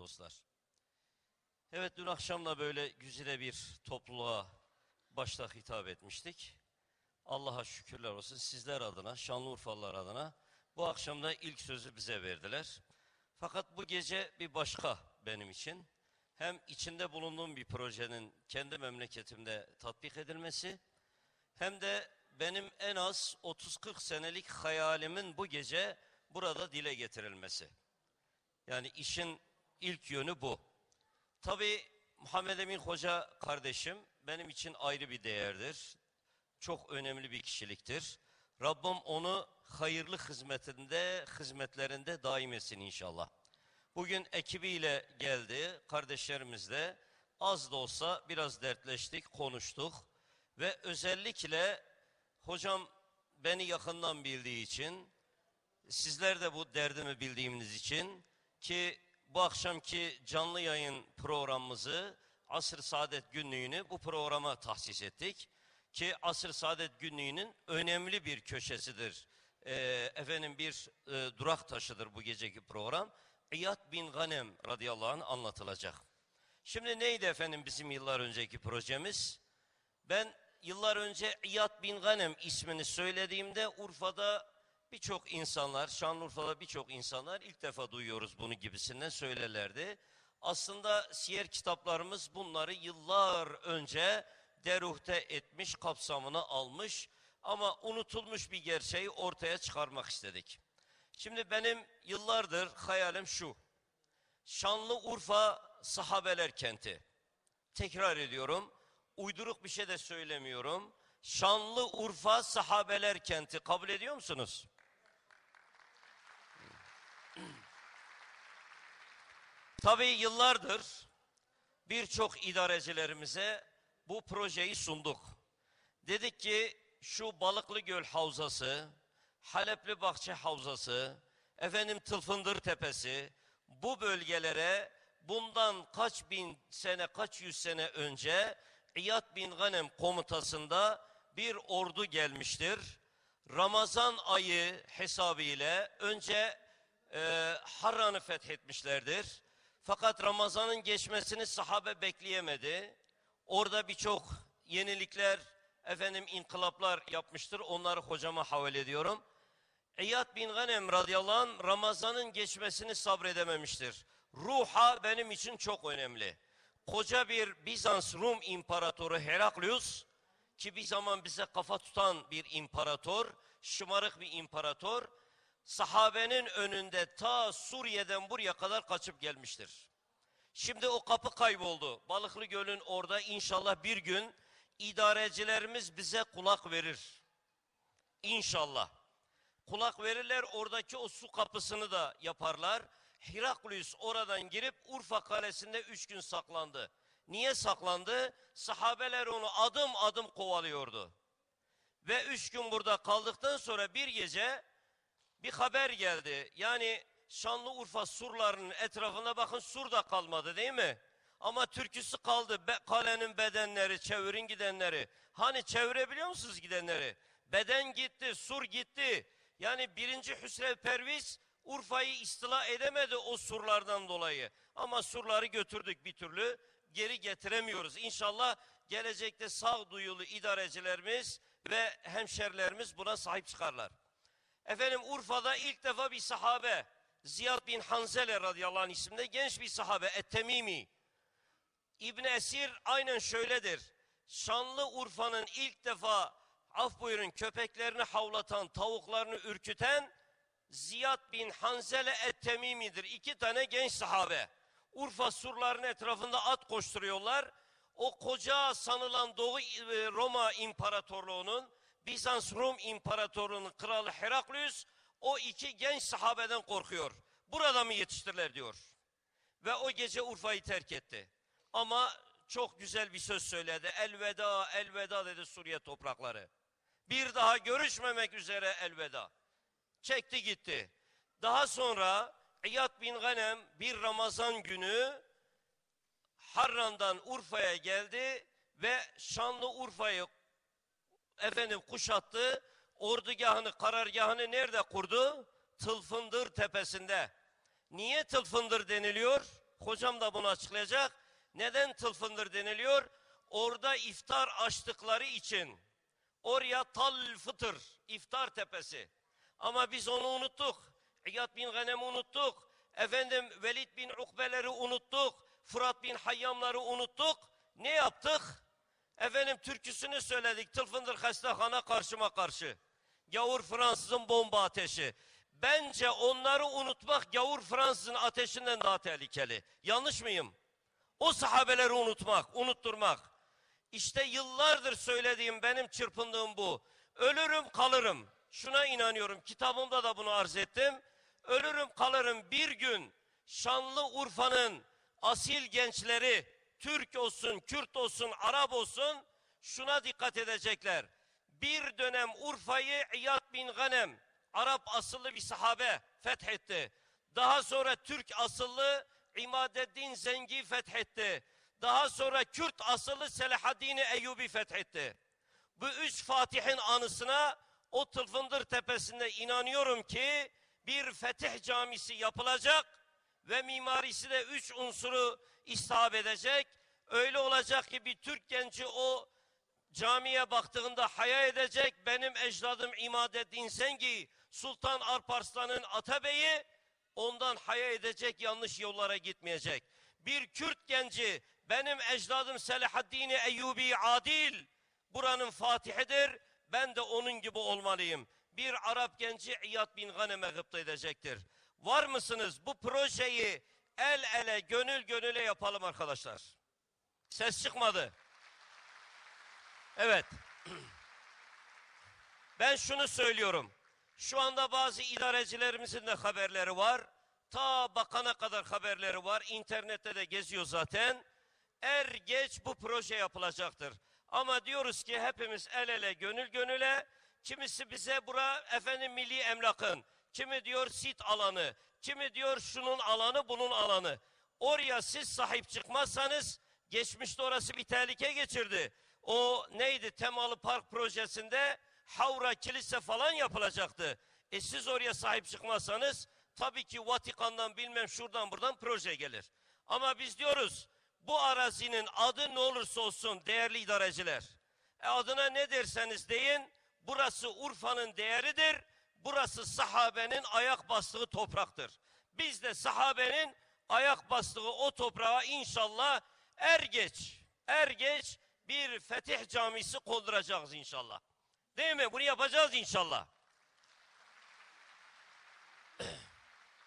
dostlar. Evet dün akşam da böyle güzide bir topluluğa başta hitap etmiştik. Allah'a şükürler olsun sizler adına, Şanlıurfalılar adına bu akşam da ilk sözü bize verdiler. Fakat bu gece bir başka benim için. Hem içinde bulunduğum bir projenin kendi memleketimde tatbik edilmesi hem de benim en az 30-40 senelik hayalimin bu gece burada dile getirilmesi. Yani işin ilk yönü bu. Tabii Muhammed Emin Hoca kardeşim benim için ayrı bir değerdir. Çok önemli bir kişiliktir. Rabbim onu hayırlı hizmetinde, hizmetlerinde daim etsin inşallah. Bugün ekibiyle geldi, kardeşlerimizle az da olsa biraz dertleştik, konuştuk. Ve özellikle hocam beni yakından bildiği için, sizler de bu derdimi bildiğiniz için ki bu akşamki canlı yayın programımızı Asr Saadet Günlüğü'nü bu programa tahsis ettik. Ki Asr Saadet Günlüğü'nün önemli bir köşesidir. Ee, efendim bir e, durak taşıdır bu geceki program. İyad bin Ganem radıyallahu anh anlatılacak. Şimdi neydi efendim bizim yıllar önceki projemiz? Ben yıllar önce İyad bin Ganem ismini söylediğimde Urfa'da birçok insanlar, Şanlıurfa'da birçok insanlar ilk defa duyuyoruz bunu gibisinden söylerlerdi. Aslında siyer kitaplarımız bunları yıllar önce deruhte etmiş, kapsamını almış ama unutulmuş bir gerçeği ortaya çıkarmak istedik. Şimdi benim yıllardır hayalim şu. Şanlıurfa sahabeler kenti. Tekrar ediyorum. Uyduruk bir şey de söylemiyorum. Şanlıurfa sahabeler kenti. Kabul ediyor musunuz? Tabii yıllardır birçok idarecilerimize bu projeyi sunduk. Dedik ki şu Balıklı Göl Havzası, Halepli Bahçe Havzası, efendim Tılfındır Tepesi bu bölgelere bundan kaç bin sene, kaç yüz sene önce İyad bin Ganem komutasında bir ordu gelmiştir. Ramazan ayı hesabı ile önce e, Harran'ı fethetmişlerdir. Fakat Ramazan'ın geçmesini sahabe bekleyemedi. Orada birçok yenilikler, efendim inkılaplar yapmıştır. Onları hocama havale ediyorum. İyad bin Ganem radıyallahu anh Ramazan'ın geçmesini sabredememiştir. Ruha benim için çok önemli. Koca bir Bizans Rum imparatoru Heraklius ki bir zaman bize kafa tutan bir imparator, şımarık bir imparator, sahabenin önünde ta Suriye'den buraya kadar kaçıp gelmiştir. Şimdi o kapı kayboldu. Balıklı Göl'ün orada inşallah bir gün idarecilerimiz bize kulak verir. İnşallah. Kulak verirler oradaki o su kapısını da yaparlar. Heraklius oradan girip Urfa kalesinde üç gün saklandı. Niye saklandı? Sahabeler onu adım adım kovalıyordu. Ve üç gün burada kaldıktan sonra bir gece bir haber geldi. Yani Şanlıurfa surlarının etrafında bakın sur da kalmadı değil mi? Ama türküsü kaldı. Be, kalenin bedenleri, çevirin gidenleri. Hani çevirebiliyor musunuz gidenleri? Beden gitti, sur gitti. Yani birinci Hüsrev Perviz Urfa'yı istila edemedi o surlardan dolayı. Ama surları götürdük bir türlü. Geri getiremiyoruz. İnşallah gelecekte sağduyulu idarecilerimiz ve hemşerilerimiz buna sahip çıkarlar. Efendim Urfa'da ilk defa bir sahabe Ziyad bin Hanzele radıyallahu anh isimde genç bir sahabe Ettemimi. İbn Esir aynen şöyledir. Şanlı Urfa'nın ilk defa af buyurun köpeklerini havlatan, tavuklarını ürküten Ziyad bin Hanzele Ettemimi'dir. İki tane genç sahabe. Urfa surlarının etrafında at koşturuyorlar. O koca sanılan Doğu Roma İmparatorluğu'nun Bizans Rum İmparatorluğu'nun kralı Heraklius o iki genç sahabeden korkuyor. Burada mı yetiştirirler diyor. Ve o gece Urfa'yı terk etti. Ama çok güzel bir söz söyledi. Elveda, elveda dedi Suriye toprakları. Bir daha görüşmemek üzere elveda. Çekti gitti. Daha sonra İyad bin Ganem bir Ramazan günü Harran'dan Urfa'ya geldi ve Şanlı Urfa'yı efendim kuşattı. Ordugahını, karargahını nerede kurdu? Tılfındır tepesinde. Niye tılfındır deniliyor? Hocam da bunu açıklayacak. Neden tılfındır deniliyor? Orada iftar açtıkları için. Oraya tal fıtır, iftar tepesi. Ama biz onu unuttuk. İyad bin Ghanem'i unuttuk. Efendim Velid bin Ukbeleri unuttuk. Fırat bin Hayyamları unuttuk. Ne yaptık? Efendim türküsünü söyledik. Tılfındır Hastahana karşıma karşı. Gavur Fransızın bomba ateşi. Bence onları unutmak gavur Fransızın ateşinden daha tehlikeli. Yanlış mıyım? O sahabeleri unutmak, unutturmak. İşte yıllardır söylediğim benim çırpındığım bu. Ölürüm kalırım. Şuna inanıyorum. Kitabımda da bunu arz ettim. Ölürüm kalırım bir gün şanlı Urfa'nın asil gençleri Türk olsun, Kürt olsun, Arap olsun şuna dikkat edecekler. Bir dönem Urfa'yı İyad bin Ganem Arap asıllı bir sahabe fethetti. Daha sonra Türk asıllı İmadeddin Zengi fethetti. Daha sonra Kürt asıllı Selahaddin Eyyubi fethetti. Bu üç Fatih'in anısına o Tılfındır Tepesi'nde inanıyorum ki bir fetih camisi yapılacak ve mimarisi de üç unsuru istihab edecek. Öyle olacak ki bir Türk genci o camiye baktığında haya edecek. Benim ecdadım İmadeddin Sengi, Sultan Alparslan'ın Atabeyi ondan haya edecek yanlış yollara gitmeyecek. Bir Kürt genci benim ecdadım Selahaddin Eyyubi Adil buranın fatihidir. Ben de onun gibi olmalıyım. Bir Arap genci İyad bin Ghanem'e gıpta edecektir. Var mısınız bu projeyi el ele gönül gönüle yapalım arkadaşlar. Ses çıkmadı. Evet. Ben şunu söylüyorum. Şu anda bazı idarecilerimizin de haberleri var. Ta bakana kadar haberleri var. İnternette de geziyor zaten. Er geç bu proje yapılacaktır. Ama diyoruz ki hepimiz el ele gönül gönüle. Kimisi bize bura efendim milli emlakın. Kimi diyor sit alanı. Kimi diyor şunun alanı bunun alanı. Oraya siz sahip çıkmazsanız geçmişte orası bir tehlike geçirdi. O neydi temalı park projesinde Havra kilise falan yapılacaktı. E siz oraya sahip çıkmazsanız tabii ki Vatikan'dan bilmem şuradan buradan proje gelir. Ama biz diyoruz bu arazinin adı ne olursa olsun değerli idareciler. E adına ne derseniz deyin burası Urfa'nın değeridir. Burası sahabenin ayak bastığı topraktır. Biz de sahabenin ayak bastığı o toprağa inşallah er geç, er geç bir fetih camisi konduracağız inşallah. Değil mi? Bunu yapacağız inşallah.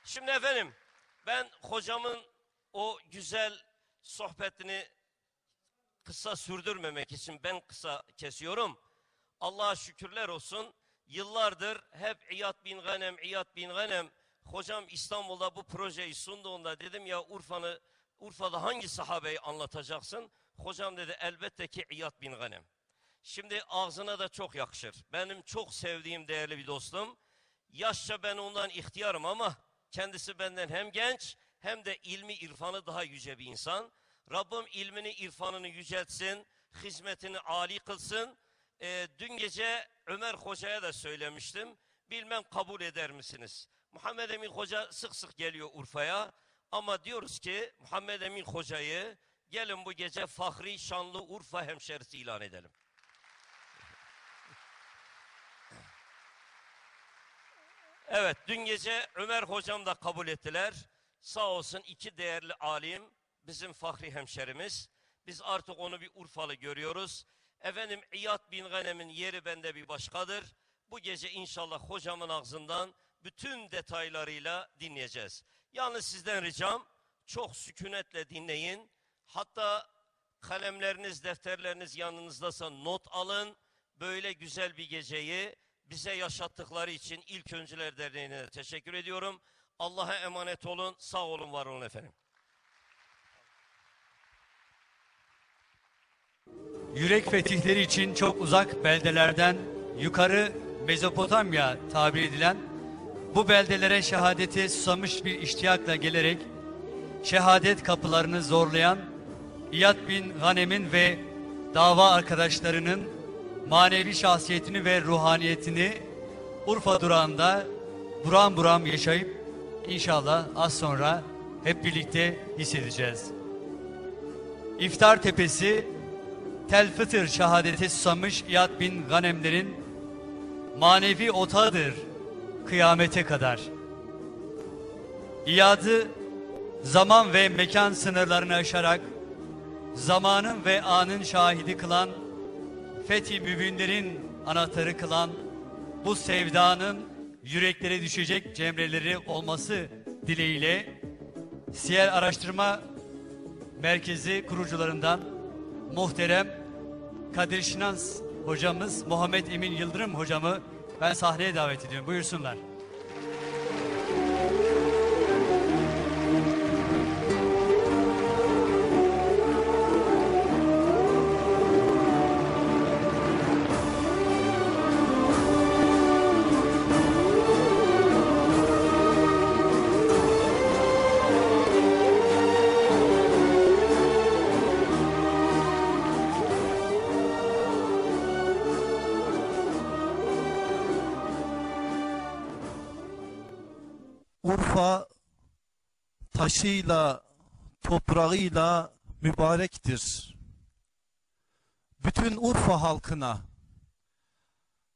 Şimdi efendim ben hocamın o güzel sohbetini kısa sürdürmemek için ben kısa kesiyorum. Allah'a şükürler olsun. Yıllardır hep İyad bin Ganem, İyad bin Ganem hocam İstanbul'da bu projeyi sunduğunda dedim ya Urfa'nı Urfa'da hangi sahabeyi anlatacaksın? Hocam dedi elbette ki İyad bin Ganem. Şimdi ağzına da çok yakışır. Benim çok sevdiğim değerli bir dostum. Yaşça ben ondan ihtiyarım ama kendisi benden hem genç hem de ilmi irfanı daha yüce bir insan. Rabbim ilmini irfanını yüceltsin, hizmetini âli kılsın. Ee, dün gece Ömer Hoca'ya da söylemiştim. Bilmem kabul eder misiniz? Muhammed Emin Hoca sık sık geliyor Urfa'ya. Ama diyoruz ki Muhammed Emin Hoca'yı gelin bu gece Fahri Şanlı Urfa hemşerisi ilan edelim. Evet dün gece Ömer hocam da kabul ettiler. Sağ olsun iki değerli alim bizim Fahri hemşerimiz. Biz artık onu bir Urfalı görüyoruz. Efendim İyad bin Ganem'in yeri bende bir başkadır. Bu gece inşallah hocamın ağzından bütün detaylarıyla dinleyeceğiz. Yalnız sizden ricam çok sükunetle dinleyin. Hatta kalemleriniz, defterleriniz yanınızdaysa not alın. Böyle güzel bir geceyi bize yaşattıkları için ilk Öncüler Derneği'ne teşekkür ediyorum. Allah'a emanet olun. Sağ olun, var olun efendim. Yürek fetihleri için çok uzak beldelerden yukarı Mezopotamya tabir edilen bu beldelere şehadete susamış bir iştiyakla gelerek şehadet kapılarını zorlayan İyad bin Ghanem'in ve dava arkadaşlarının manevi şahsiyetini ve ruhaniyetini Urfa durağında buram buram yaşayıp inşallah az sonra hep birlikte hissedeceğiz. İftar tepesi Tel Fıtır şehadete susamış İyad bin Ganemlerin manevi otağıdır kıyamete kadar. İyad'ı zaman ve mekan sınırlarını aşarak zamanın ve anın şahidi kılan, fethi mübinlerin anahtarı kılan bu sevdanın yüreklere düşecek cemreleri olması dileğiyle Siyer Araştırma Merkezi kurucularından muhterem Kadir Şinans hocamız Muhammed Emin Yıldırım hocamı ben sahneye davet ediyorum. Buyursunlar. Taşıyla, toprağıyla mübarektir. Bütün Urfa halkına,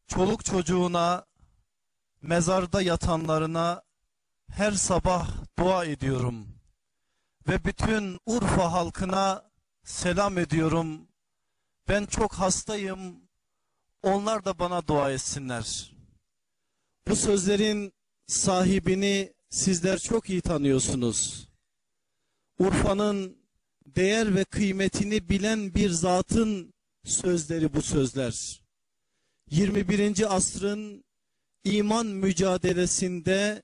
çoluk çocuğuna, mezarda yatanlarına her sabah dua ediyorum. Ve bütün Urfa halkına selam ediyorum. Ben çok hastayım. Onlar da bana dua etsinler. Bu sözlerin sahibini sizler çok iyi tanıyorsunuz. Urfa'nın değer ve kıymetini bilen bir zatın sözleri bu sözler. 21. asrın iman mücadelesinde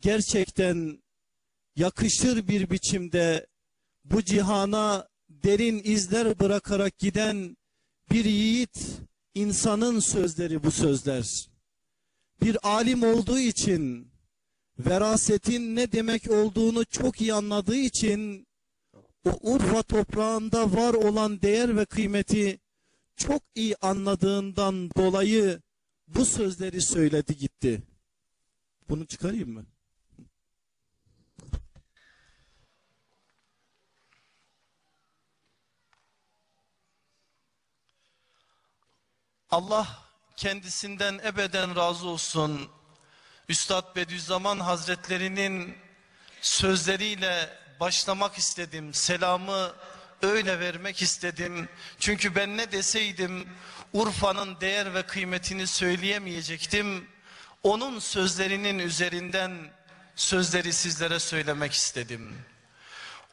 gerçekten yakışır bir biçimde bu cihana derin izler bırakarak giden bir yiğit insanın sözleri bu sözler. Bir alim olduğu için verasetin ne demek olduğunu çok iyi anladığı için o Urfa toprağında var olan değer ve kıymeti çok iyi anladığından dolayı bu sözleri söyledi gitti. Bunu çıkarayım mı? Allah kendisinden ebeden razı olsun. Üstad Bediüzzaman Hazretlerinin sözleriyle başlamak istedim. Selamı öyle vermek istedim. Çünkü ben ne deseydim Urfa'nın değer ve kıymetini söyleyemeyecektim. Onun sözlerinin üzerinden sözleri sizlere söylemek istedim.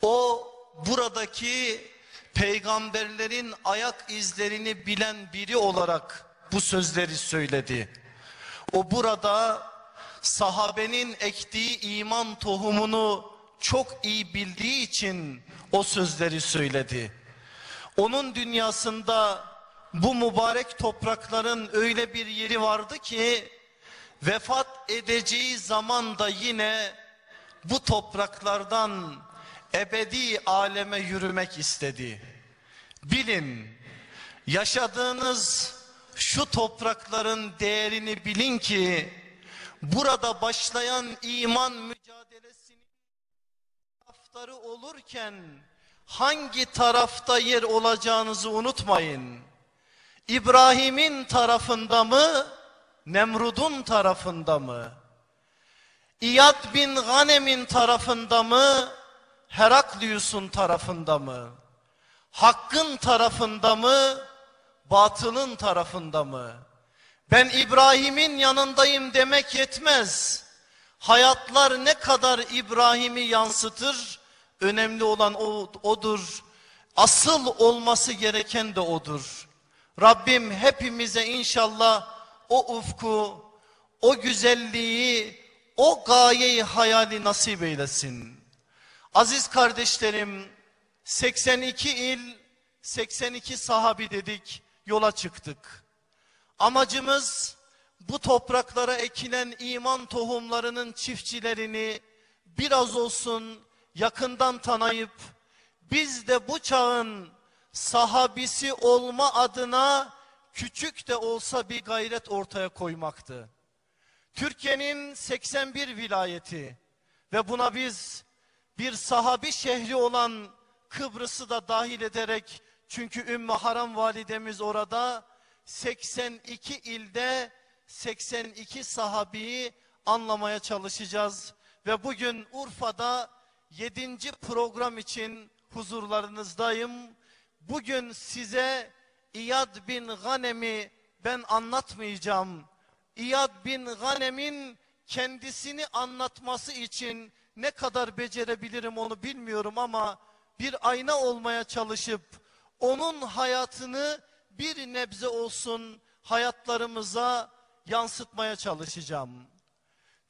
O buradaki peygamberlerin ayak izlerini bilen biri olarak bu sözleri söyledi. O burada sahabenin ektiği iman tohumunu çok iyi bildiği için o sözleri söyledi. Onun dünyasında bu mübarek toprakların öyle bir yeri vardı ki vefat edeceği zaman da yine bu topraklardan ebedi aleme yürümek istedi. Bilin yaşadığınız şu toprakların değerini bilin ki burada başlayan iman mücadelesinin taraftarı olurken hangi tarafta yer olacağınızı unutmayın. İbrahim'in tarafında mı, Nemrud'un tarafında mı? İyad bin Ghanem'in tarafında mı, Heraklius'un tarafında mı? Hakkın tarafında mı, batılın tarafında mı? Ben İbrahim'in yanındayım demek yetmez. Hayatlar ne kadar İbrahim'i yansıtır, önemli olan o, odur. Asıl olması gereken de odur. Rabbim hepimize inşallah o ufku, o güzelliği, o gayeyi hayali nasip eylesin. Aziz kardeşlerim, 82 il, 82 sahabi dedik, yola çıktık. Amacımız bu topraklara ekilen iman tohumlarının çiftçilerini biraz olsun yakından tanıyıp biz de bu çağın sahabisi olma adına küçük de olsa bir gayret ortaya koymaktı. Türkiye'nin 81 vilayeti Ve buna biz bir sahabi şehri olan Kıbrıs'ı da dahil ederek çünkü Ümmü Haram validemiz orada 82 ilde 82 sahabiyi anlamaya çalışacağız. Ve bugün Urfa'da 7. program için huzurlarınızdayım. Bugün size İyad bin Ghanem'i ben anlatmayacağım. İyad bin Ghanem'in kendisini anlatması için ne kadar becerebilirim onu bilmiyorum ama bir ayna olmaya çalışıp onun hayatını bir nebze olsun hayatlarımıza yansıtmaya çalışacağım.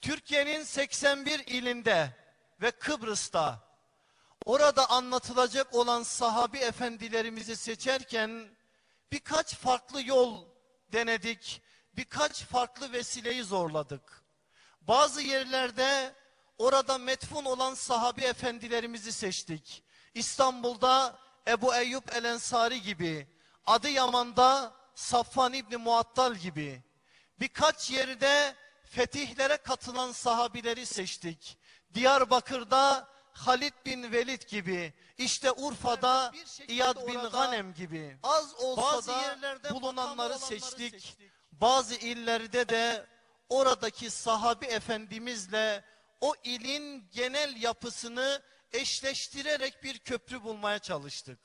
Türkiye'nin 81 ilinde ve Kıbrıs'ta orada anlatılacak olan sahabi efendilerimizi seçerken birkaç farklı yol denedik. Birkaç farklı vesileyi zorladık. Bazı yerlerde orada metfun olan sahabi efendilerimizi seçtik. İstanbul'da Ebu Eyyub El Ensari gibi, Adıyaman'da Safvan İbni Muattal gibi, birkaç yerde fetihlere katılan sahabileri seçtik. Diyarbakır'da Halid bin Velid gibi, işte Urfa'da İyad bin Ghanem gibi, az olsa bazı da yerlerde bulunanları seçtik. seçtik. Bazı illerde de oradaki sahabi efendimizle o ilin genel yapısını eşleştirerek bir köprü bulmaya çalıştık.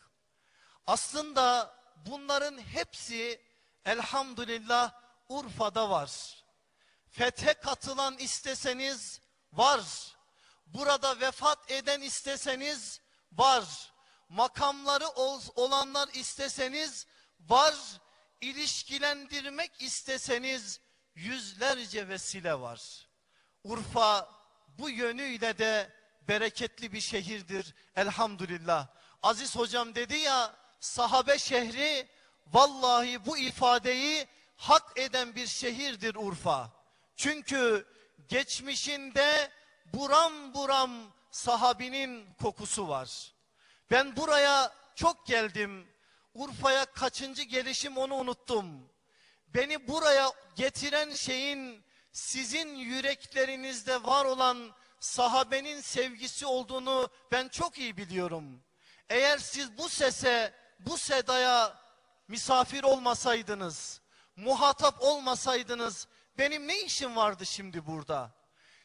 Aslında bunların hepsi elhamdülillah Urfa'da var. Fethe katılan isteseniz var. Burada vefat eden isteseniz var. Makamları ol- olanlar isteseniz var. İlişkilendirmek isteseniz yüzlerce vesile var. Urfa bu yönüyle de bereketli bir şehirdir elhamdülillah. Aziz hocam dedi ya sahabe şehri vallahi bu ifadeyi hak eden bir şehirdir Urfa. Çünkü geçmişinde buram buram sahabinin kokusu var. Ben buraya çok geldim. Urfa'ya kaçıncı gelişim onu unuttum. Beni buraya getiren şeyin sizin yüreklerinizde var olan sahabenin sevgisi olduğunu ben çok iyi biliyorum. Eğer siz bu sese, bu sedaya misafir olmasaydınız, muhatap olmasaydınız benim ne işim vardı şimdi burada?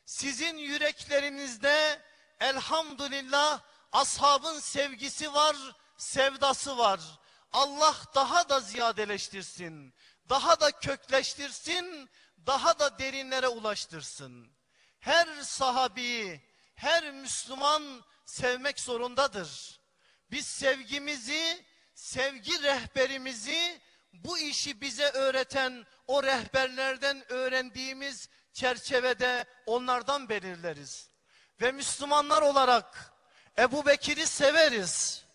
Sizin yüreklerinizde elhamdülillah ashabın sevgisi var, sevdası var. Allah daha da ziyadeleştirsin, daha da kökleştirsin, daha da derinlere ulaştırsın. Her sahabiyi, her Müslüman sevmek zorundadır. Biz sevgimizi, sevgi rehberimizi, bu işi bize öğreten o rehberlerden öğrendiğimiz çerçevede onlardan belirleriz. Ve Müslümanlar olarak Ebu Bekir'i severiz,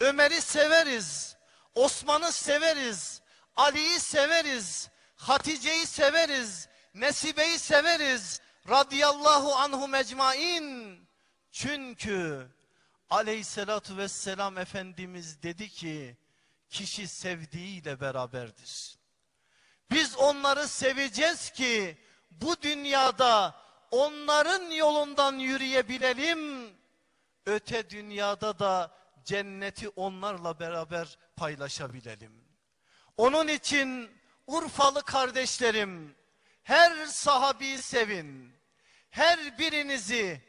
Ömer'i severiz, Osman'ı severiz, Ali'yi severiz, Hatice'yi severiz, Nesibe'yi severiz, radıyallahu anhum ecmain. Çünkü aleyhissalatu vesselam Efendimiz dedi ki, kişi sevdiğiyle beraberdir. Biz onları seveceğiz ki bu dünyada onların yolundan yürüyebilelim. Öte dünyada da cenneti onlarla beraber paylaşabilelim. Onun için Urfalı kardeşlerim her sahabiyi sevin. Her birinizi,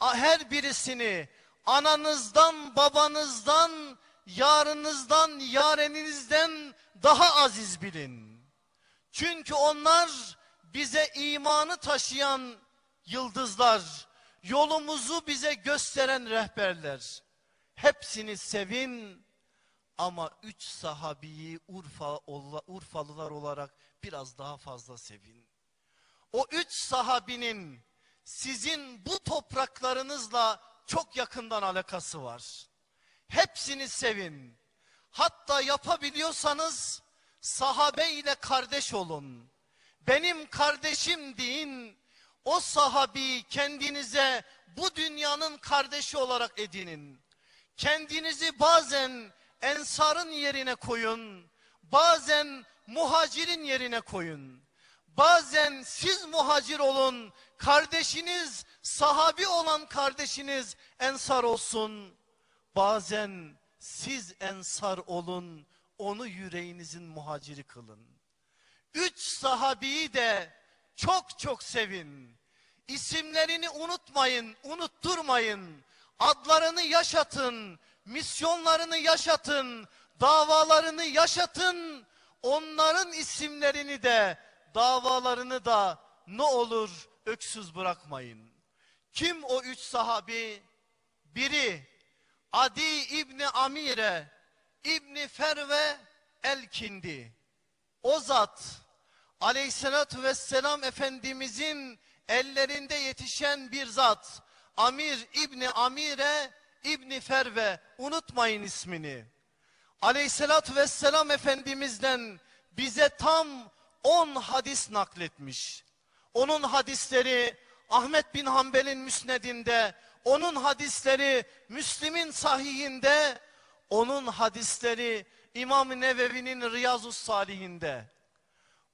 her birisini ananızdan, babanızdan, yarınızdan, yareninizden daha aziz bilin. Çünkü onlar bize imanı taşıyan yıldızlar, yolumuzu bize gösteren rehberler. Hepsini sevin ama üç sahabiyi Urfa, Urfalılar olarak biraz daha fazla sevin. O üç sahabinin sizin bu topraklarınızla çok yakından alakası var. Hepsini sevin. Hatta yapabiliyorsanız sahabe ile kardeş olun. Benim kardeşim deyin. O sahabi kendinize bu dünyanın kardeşi olarak edinin. Kendinizi bazen ensarın yerine koyun. Bazen muhacirin yerine koyun. Bazen siz muhacir olun, kardeşiniz, sahabi olan kardeşiniz ensar olsun. Bazen siz ensar olun, onu yüreğinizin muhaciri kılın. Üç sahabiyi de çok çok sevin. İsimlerini unutmayın, unutturmayın. Adlarını yaşatın, misyonlarını yaşatın, davalarını yaşatın. Onların isimlerini de, davalarını da ne olur öksüz bırakmayın. Kim o üç sahabi? Biri Adi İbni Amire, İbni Ferve Elkindi. O zat aleyhissalatü vesselam Efendimizin ellerinde yetişen bir zat. Amir İbni Amire İbni Ferve unutmayın ismini. Aleyhissalatü vesselam Efendimiz'den bize tam 10 hadis nakletmiş. Onun hadisleri Ahmet bin Hanbel'in müsnedinde, onun hadisleri Müslim'in sahihinde, onun hadisleri İmam-ı Nevevi'nin Riyazu Salihinde.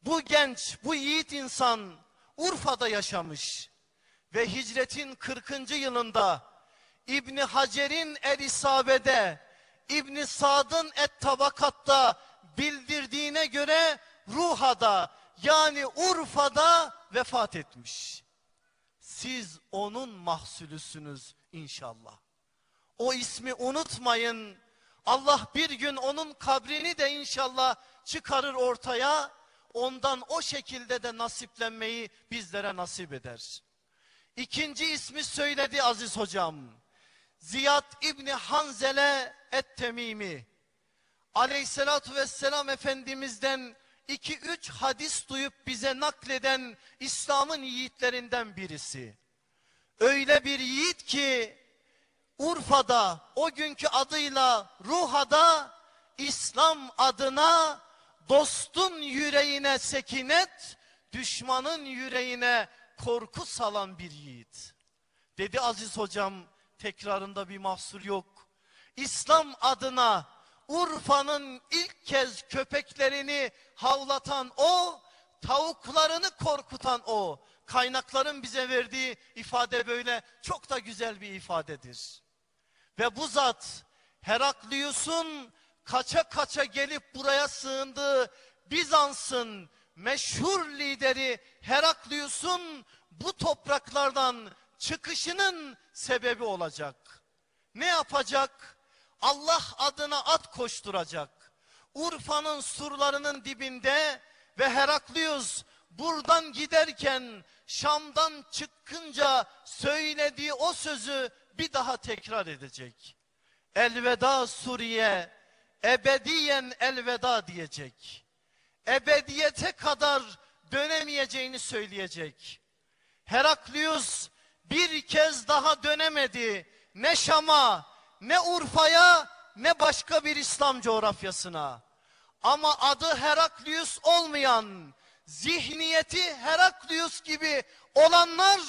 Bu genç, bu yiğit insan Urfa'da yaşamış ve hicretin 40. yılında İbni Hacer'in El İsabe'de, İbni Sad'ın Et Tabakat'ta bildirdiğine göre Ruha'da yani Urfa'da vefat etmiş. Siz onun mahsulüsünüz inşallah. O ismi unutmayın. Allah bir gün onun kabrini de inşallah çıkarır ortaya. Ondan o şekilde de nasiplenmeyi bizlere nasip eder. İkinci ismi söyledi aziz hocam. Ziyad İbni Hanzele Et-Temimi. Aleyhissalatü vesselam Efendimiz'den iki üç hadis duyup bize nakleden İslam'ın yiğitlerinden birisi. Öyle bir yiğit ki Urfa'da o günkü adıyla Ruha'da İslam adına dostun yüreğine sekinet, düşmanın yüreğine korku salan bir yiğit. Dedi Aziz hocam tekrarında bir mahsur yok. İslam adına Urfa'nın ilk kez köpeklerini havlatan o, tavuklarını korkutan o. Kaynakların bize verdiği ifade böyle çok da güzel bir ifadedir. Ve bu zat Heraklius'un kaça kaça gelip buraya sığındığı Bizans'ın meşhur lideri Heraklius'un bu topraklardan çıkışının sebebi olacak. Ne yapacak? Allah adına at koşturacak. Urfa'nın surlarının dibinde ve Heraklius buradan giderken Şam'dan çıkınca söylediği o sözü bir daha tekrar edecek. Elveda Suriye, ebediyen elveda diyecek. Ebediyete kadar dönemeyeceğini söyleyecek. Heraklius bir kez daha dönemedi. Ne Şam'a, ne Urfa'ya, ne başka bir İslam coğrafyasına. Ama adı Heraklius olmayan, zihniyeti Heraklius gibi olanlar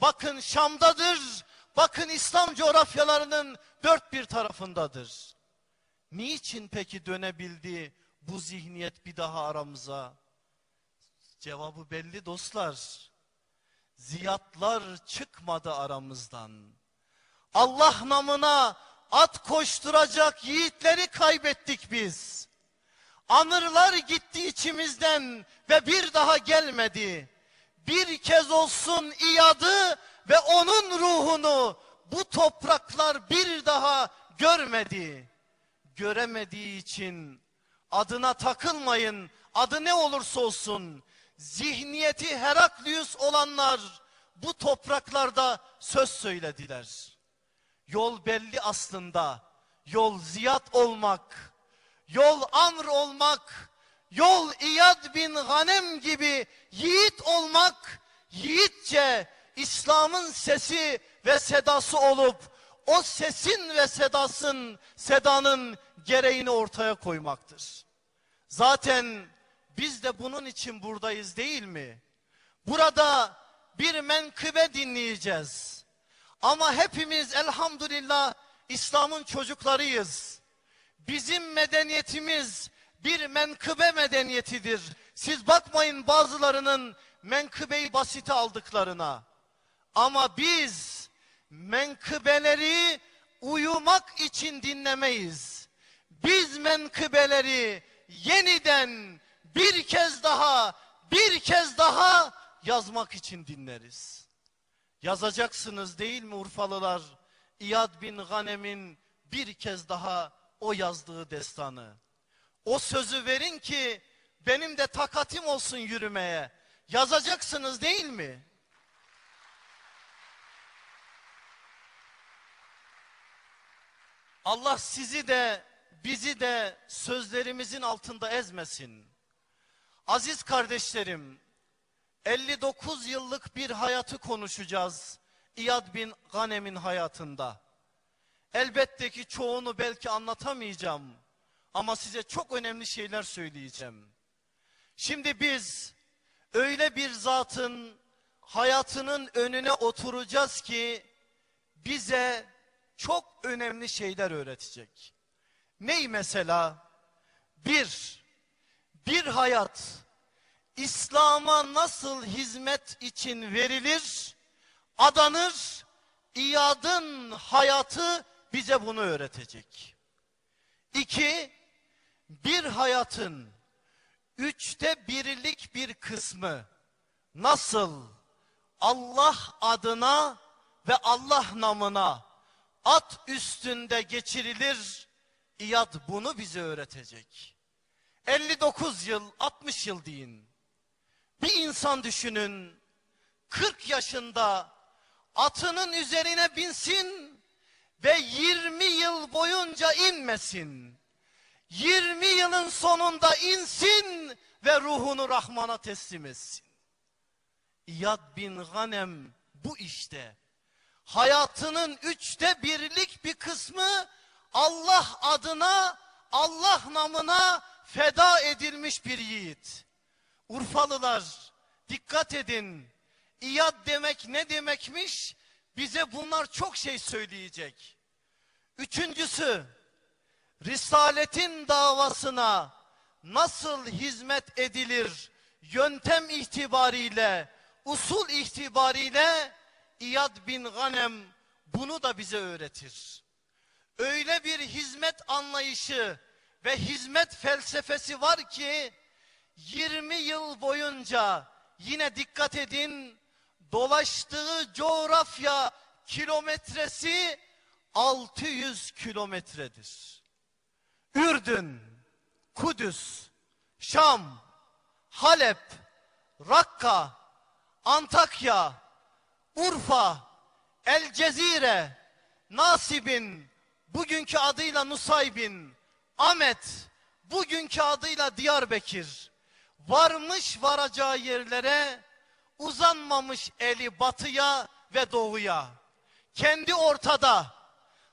bakın Şam'dadır, bakın İslam coğrafyalarının dört bir tarafındadır. Niçin peki dönebildi bu zihniyet bir daha aramıza? Cevabı belli dostlar. Ziyatlar çıkmadı aramızdan. Allah namına at koşturacak yiğitleri kaybettik biz. Anırlar gitti içimizden ve bir daha gelmedi. Bir kez olsun iadı ve onun ruhunu bu topraklar bir daha görmedi. Göremediği için adına takılmayın. Adı ne olursa olsun. Zihniyeti Heraklius olanlar bu topraklarda söz söylediler. Yol belli aslında. Yol ziyat olmak, yol amr olmak, yol İyad bin Ganem gibi yiğit olmak, yiğitçe İslam'ın sesi ve sedası olup o sesin ve sedasın, sedanın gereğini ortaya koymaktır. Zaten biz de bunun için buradayız değil mi? Burada bir menkıbe dinleyeceğiz. Ama hepimiz elhamdülillah İslam'ın çocuklarıyız. Bizim medeniyetimiz bir menkıbe medeniyetidir. Siz bakmayın bazılarının menkıbeyi basite aldıklarına. Ama biz menkıbeleri uyumak için dinlemeyiz. Biz menkıbeleri yeniden bir kez daha, bir kez daha yazmak için dinleriz. Yazacaksınız değil mi Urfalılar? İyad bin Ghanem'in bir kez daha o yazdığı destanı. O sözü verin ki benim de takatim olsun yürümeye. Yazacaksınız değil mi? Allah sizi de bizi de sözlerimizin altında ezmesin. Aziz kardeşlerim, 59 yıllık bir hayatı konuşacağız. İyad bin Ghanem'in hayatında. Elbette ki çoğunu belki anlatamayacağım. Ama size çok önemli şeyler söyleyeceğim. Şimdi biz öyle bir zatın hayatının önüne oturacağız ki bize çok önemli şeyler öğretecek. Ney mesela? Bir, bir hayat İslam'a nasıl hizmet için verilir, adanır, İyadın hayatı bize bunu öğretecek. İki, bir hayatın üçte birlik bir kısmı nasıl Allah adına ve Allah namına at üstünde geçirilir, İyad bunu bize öğretecek. 59 yıl, 60 yıl deyin. Bir insan düşünün, 40 yaşında atının üzerine binsin ve 20 yıl boyunca inmesin. 20 yılın sonunda insin ve ruhunu Rahman'a teslim etsin. İyad bin Ghanem bu işte. Hayatının üçte birlik bir kısmı Allah adına, Allah namına feda edilmiş bir yiğit. Urfalılar dikkat edin. İyad demek ne demekmiş? Bize bunlar çok şey söyleyecek. Üçüncüsü, Risaletin davasına nasıl hizmet edilir? Yöntem itibariyle, usul itibariyle İyad bin Ghanem bunu da bize öğretir. Öyle bir hizmet anlayışı ve hizmet felsefesi var ki 20 yıl boyunca yine dikkat edin dolaştığı coğrafya kilometresi 600 kilometredir. Ürdün, Kudüs, Şam, Halep, Rakka, Antakya, Urfa, El Cezire, Nasibin, bugünkü adıyla Nusaybin, Ahmet, bugünkü adıyla Diyarbakır, varmış varacağı yerlere, uzanmamış eli batıya ve doğuya. Kendi ortada,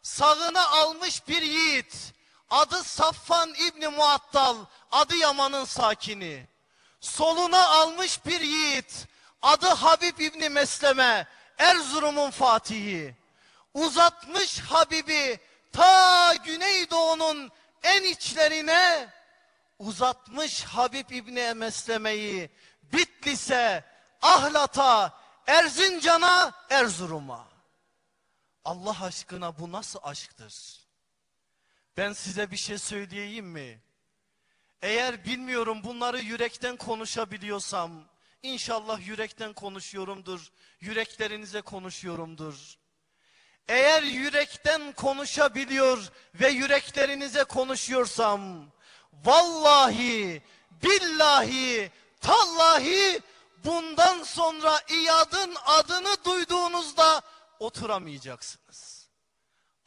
sağına almış bir yiğit, adı Safvan İbni Muattal, Adıyaman'ın sakini. Soluna almış bir yiğit, adı Habib İbni Mesleme, Erzurum'un fatihi. Uzatmış Habib'i ta Güneydoğu'nun en içlerine, uzatmış Habib İbni Mesleme'yi Bitlis'e, Ahlat'a, Erzincan'a, Erzurum'a. Allah aşkına bu nasıl aşktır? Ben size bir şey söyleyeyim mi? Eğer bilmiyorum bunları yürekten konuşabiliyorsam, inşallah yürekten konuşuyorumdur, yüreklerinize konuşuyorumdur. Eğer yürekten konuşabiliyor ve yüreklerinize konuşuyorsam, vallahi, billahi, tallahi bundan sonra İyad'ın adını duyduğunuzda oturamayacaksınız.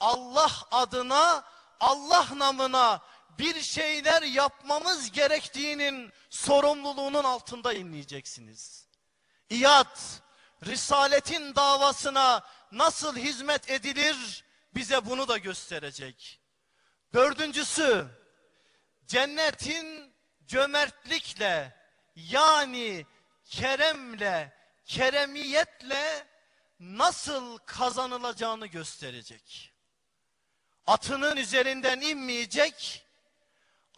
Allah adına, Allah namına bir şeyler yapmamız gerektiğinin sorumluluğunun altında inleyeceksiniz. İyad, Risaletin davasına nasıl hizmet edilir bize bunu da gösterecek. Dördüncüsü, cennetin cömertlikle yani keremle, keremiyetle nasıl kazanılacağını gösterecek. Atının üzerinden inmeyecek,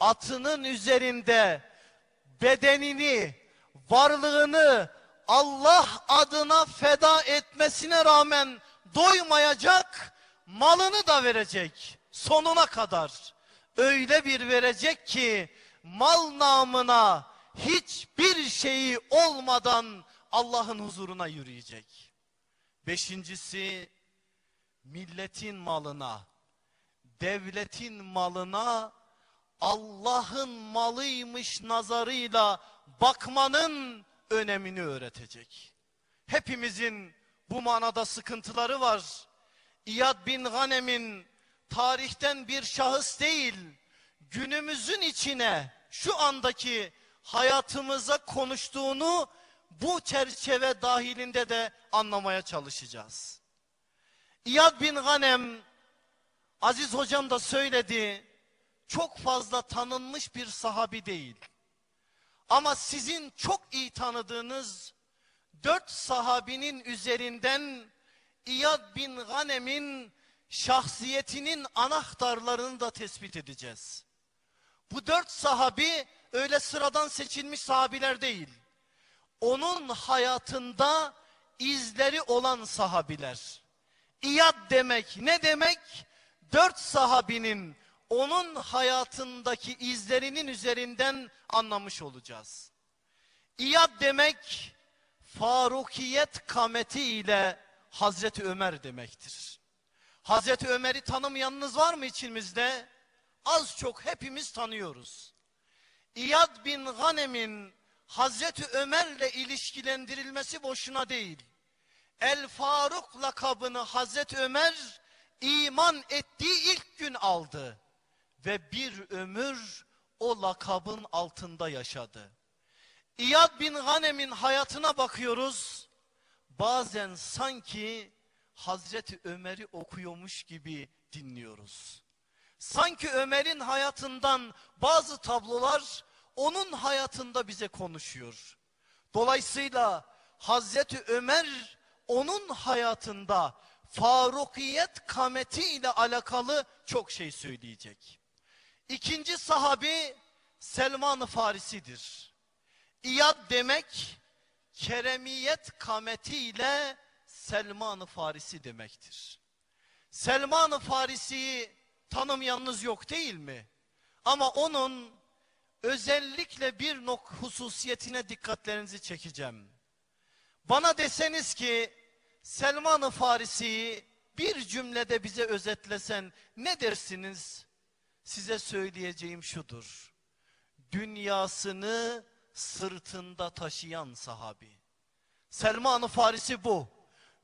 atının üzerinde bedenini, varlığını Allah adına feda etmesine rağmen doymayacak, malını da verecek sonuna kadar. Öyle bir verecek ki mal namına hiçbir şeyi olmadan Allah'ın huzuruna yürüyecek. Beşincisi milletin malına, devletin malına Allah'ın malıymış nazarıyla bakmanın önemini öğretecek. Hepimizin bu manada sıkıntıları var. İyad bin Ghanem'in tarihten bir şahıs değil, günümüzün içine şu andaki hayatımıza konuştuğunu bu çerçeve dahilinde de anlamaya çalışacağız. İyad bin Ghanem, Aziz hocam da söyledi, çok fazla tanınmış bir sahabi değil. Ama sizin çok iyi tanıdığınız dört sahabinin üzerinden İyad bin Ghanem'in şahsiyetinin anahtarlarını da tespit edeceğiz. Bu dört sahabi öyle sıradan seçilmiş sahabiler değil. Onun hayatında izleri olan sahabiler. İyad demek ne demek? Dört sahabinin onun hayatındaki izlerinin üzerinden anlamış olacağız. İyad demek Farukiyet kameti ile Hazreti Ömer demektir. Hazreti Ömer'i tanımayanınız var mı içimizde? Az çok hepimiz tanıyoruz. İyad bin Ghanem'in Hazreti Ömer'le ilişkilendirilmesi boşuna değil. El Faruk lakabını Hazreti Ömer iman ettiği ilk gün aldı. Ve bir ömür o lakabın altında yaşadı. İyad bin Ghanem'in hayatına bakıyoruz. Bazen sanki Hazreti Ömer'i okuyormuş gibi dinliyoruz. Sanki Ömer'in hayatından bazı tablolar onun hayatında bize konuşuyor. Dolayısıyla Hazreti Ömer onun hayatında Farukiyet kameti ile alakalı çok şey söyleyecek. İkinci sahabi Selman-ı Farisi'dir. İyad demek keremiyet kameti ile Selman-ı Farisi demektir. Selman-ı Farisi'yi tanımayanınız yok değil mi? Ama onun özellikle bir nok hususiyetine dikkatlerinizi çekeceğim. Bana deseniz ki Selman-ı Farisi'yi bir cümlede bize özetlesen ne dersiniz? Size söyleyeceğim şudur. Dünyasını sırtında taşıyan sahabi. Selman-ı Farisi bu.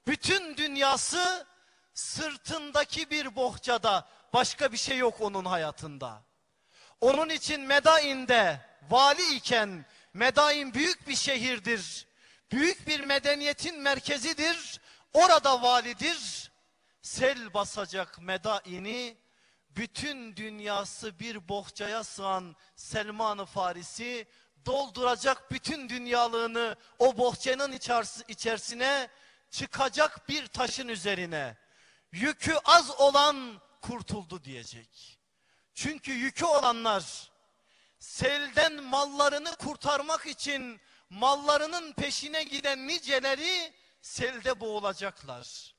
Bütün dünyası sırtındaki bir bohçada başka bir şey yok onun hayatında. Onun için Medain'de vali iken Medain büyük bir şehirdir. Büyük bir medeniyetin merkezidir. Orada validir. Sel basacak Medain'i bütün dünyası bir bohçaya sığan Selman-ı Farisi dolduracak bütün dünyalığını o bohçanın içerisine çıkacak bir taşın üzerine yükü az olan kurtuldu diyecek. Çünkü yükü olanlar selden mallarını kurtarmak için mallarının peşine giden niceleri selde boğulacaklar.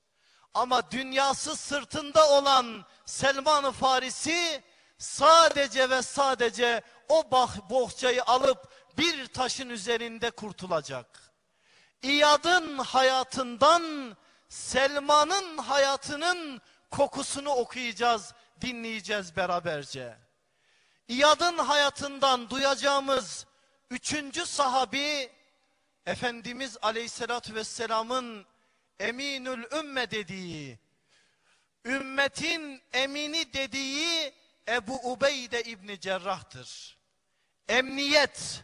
Ama dünyası sırtında olan Selman-ı Farisi sadece ve sadece o bohçayı alıp bir taşın üzerinde kurtulacak. İyad'ın hayatından Selman'ın hayatının kokusunu okuyacağız, dinleyeceğiz beraberce. İyad'ın hayatından duyacağımız üçüncü sahabi Efendimiz Aleyhisselatü Vesselam'ın Eminül Ümme dediği, ümmetin emini dediği Ebu Ubeyde İbni Cerrah'tır. Emniyet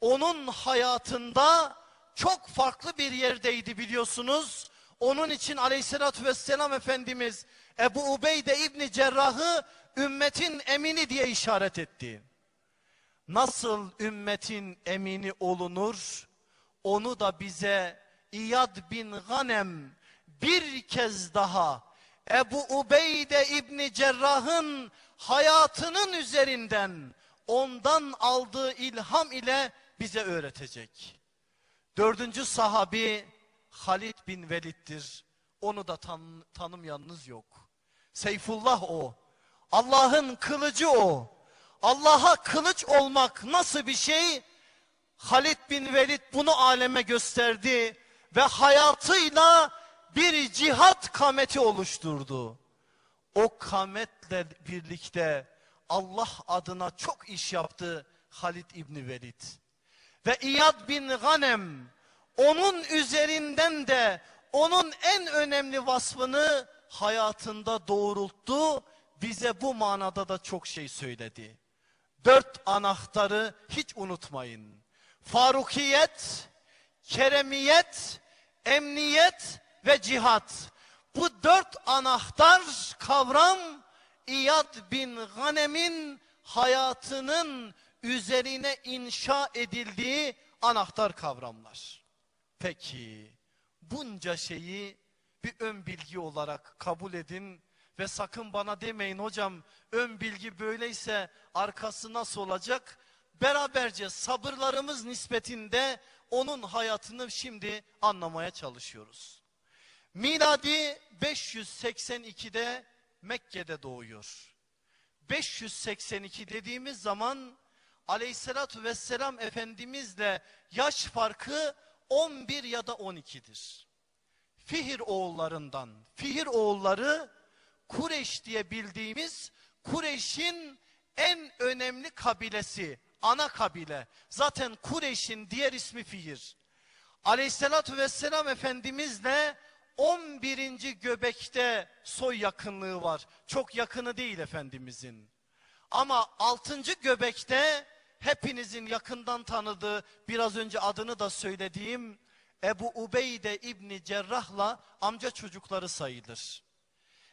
onun hayatında çok farklı bir yerdeydi biliyorsunuz. Onun için aleyhissalatü vesselam Efendimiz Ebu Ubeyde İbni Cerrah'ı ümmetin emini diye işaret etti. Nasıl ümmetin emini olunur? Onu da bize İyad bin Ghanem bir kez daha Ebu Ubeyde İbni Cerrah'ın hayatının üzerinden ondan aldığı ilham ile bize öğretecek. Dördüncü sahabi Halid bin Velid'dir. Onu da tan tanımayanınız yok. Seyfullah o. Allah'ın kılıcı o. Allah'a kılıç olmak nasıl bir şey? Halid bin Velid bunu aleme gösterdi ve hayatıyla bir cihat kameti oluşturdu. O kametle birlikte Allah adına çok iş yaptı Halid İbni Velid. Ve İyad bin Ganem onun üzerinden de onun en önemli vasfını hayatında doğrulttu. Bize bu manada da çok şey söyledi. Dört anahtarı hiç unutmayın. Farukiyet, keremiyet, emniyet ve cihat. Bu dört anahtar kavram İyad bin Ghanem'in hayatının üzerine inşa edildiği anahtar kavramlar. Peki bunca şeyi bir ön bilgi olarak kabul edin ve sakın bana demeyin hocam ön bilgi böyleyse arkası nasıl olacak? Beraberce sabırlarımız nispetinde onun hayatını şimdi anlamaya çalışıyoruz. Miladi 582'de Mekke'de doğuyor. 582 dediğimiz zaman aleyhissalatü vesselam Efendimizle yaş farkı 11 ya da 12'dir. Fihir oğullarından, Fihir oğulları Kureş diye bildiğimiz Kureş'in en önemli kabilesi, ana kabile. Zaten Kureş'in diğer ismi Fihir. Aleyhissalatü vesselam Efendimizle 11. göbekte soy yakınlığı var. Çok yakını değil Efendimizin. Ama 6. göbekte hepinizin yakından tanıdığı biraz önce adını da söylediğim Ebu Ubeyde İbni Cerrah'la amca çocukları sayılır.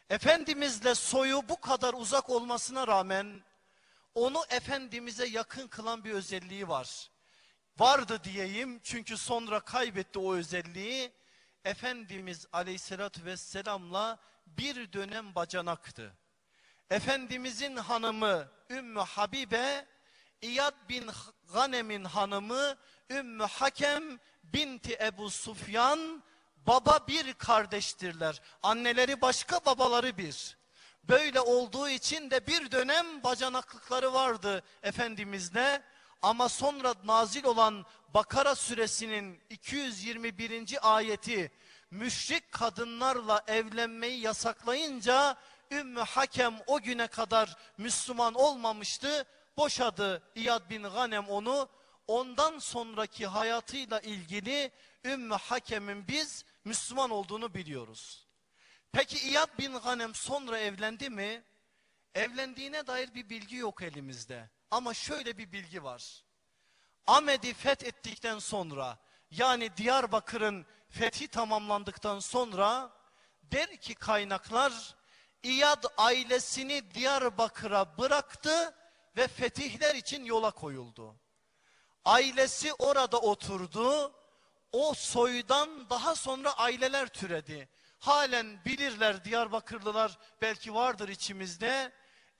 Efendimizle soyu bu kadar uzak olmasına rağmen onu Efendimiz'e yakın kılan bir özelliği var. Vardı diyeyim çünkü sonra kaybetti o özelliği. Efendimiz aleyhissalatü vesselamla bir dönem bacanaktı. Efendimizin hanımı Ümmü Habibe, İyad bin Ganem'in hanımı Ümmü Hakem binti Ebu Sufyan, baba bir kardeştirler. Anneleri başka babaları bir. Böyle olduğu için de bir dönem bacanaklıkları vardı Efendimizle. Ama sonra nazil olan Bakara suresinin 221. ayeti müşrik kadınlarla evlenmeyi yasaklayınca Ümmü Hakem o güne kadar Müslüman olmamıştı. Boşadı İyad bin Ganem onu. Ondan sonraki hayatıyla ilgili Ümmü Hakem'in biz Müslüman olduğunu biliyoruz. Peki İyad bin Ganem sonra evlendi mi? Evlendiğine dair bir bilgi yok elimizde. Ama şöyle bir bilgi var. Ahmet'i fethettikten sonra yani Diyarbakır'ın fethi tamamlandıktan sonra der ki kaynaklar İyad ailesini Diyarbakır'a bıraktı ve fetihler için yola koyuldu. Ailesi orada oturdu. O soydan daha sonra aileler türedi. Halen bilirler Diyarbakırlılar belki vardır içimizde.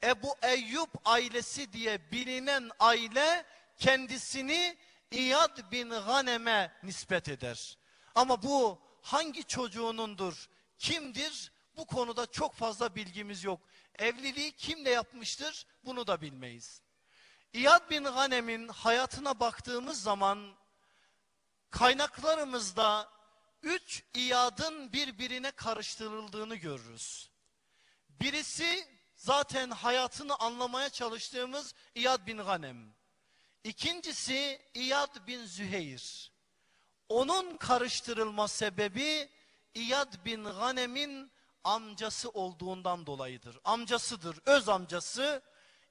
Ebu Eyyub ailesi diye bilinen aile kendisini İyad bin Ghanem'e nispet eder. Ama bu hangi çocuğunundur, kimdir bu konuda çok fazla bilgimiz yok. Evliliği kimle yapmıştır bunu da bilmeyiz. İyad bin Ghanem'in hayatına baktığımız zaman kaynaklarımızda üç iyadın birbirine karıştırıldığını görürüz. Birisi zaten hayatını anlamaya çalıştığımız İyad bin Ghanem. İkincisi İyad bin Züheyr. Onun karıştırılma sebebi İyad bin Ghanem'in amcası olduğundan dolayıdır. Amcasıdır, öz amcası.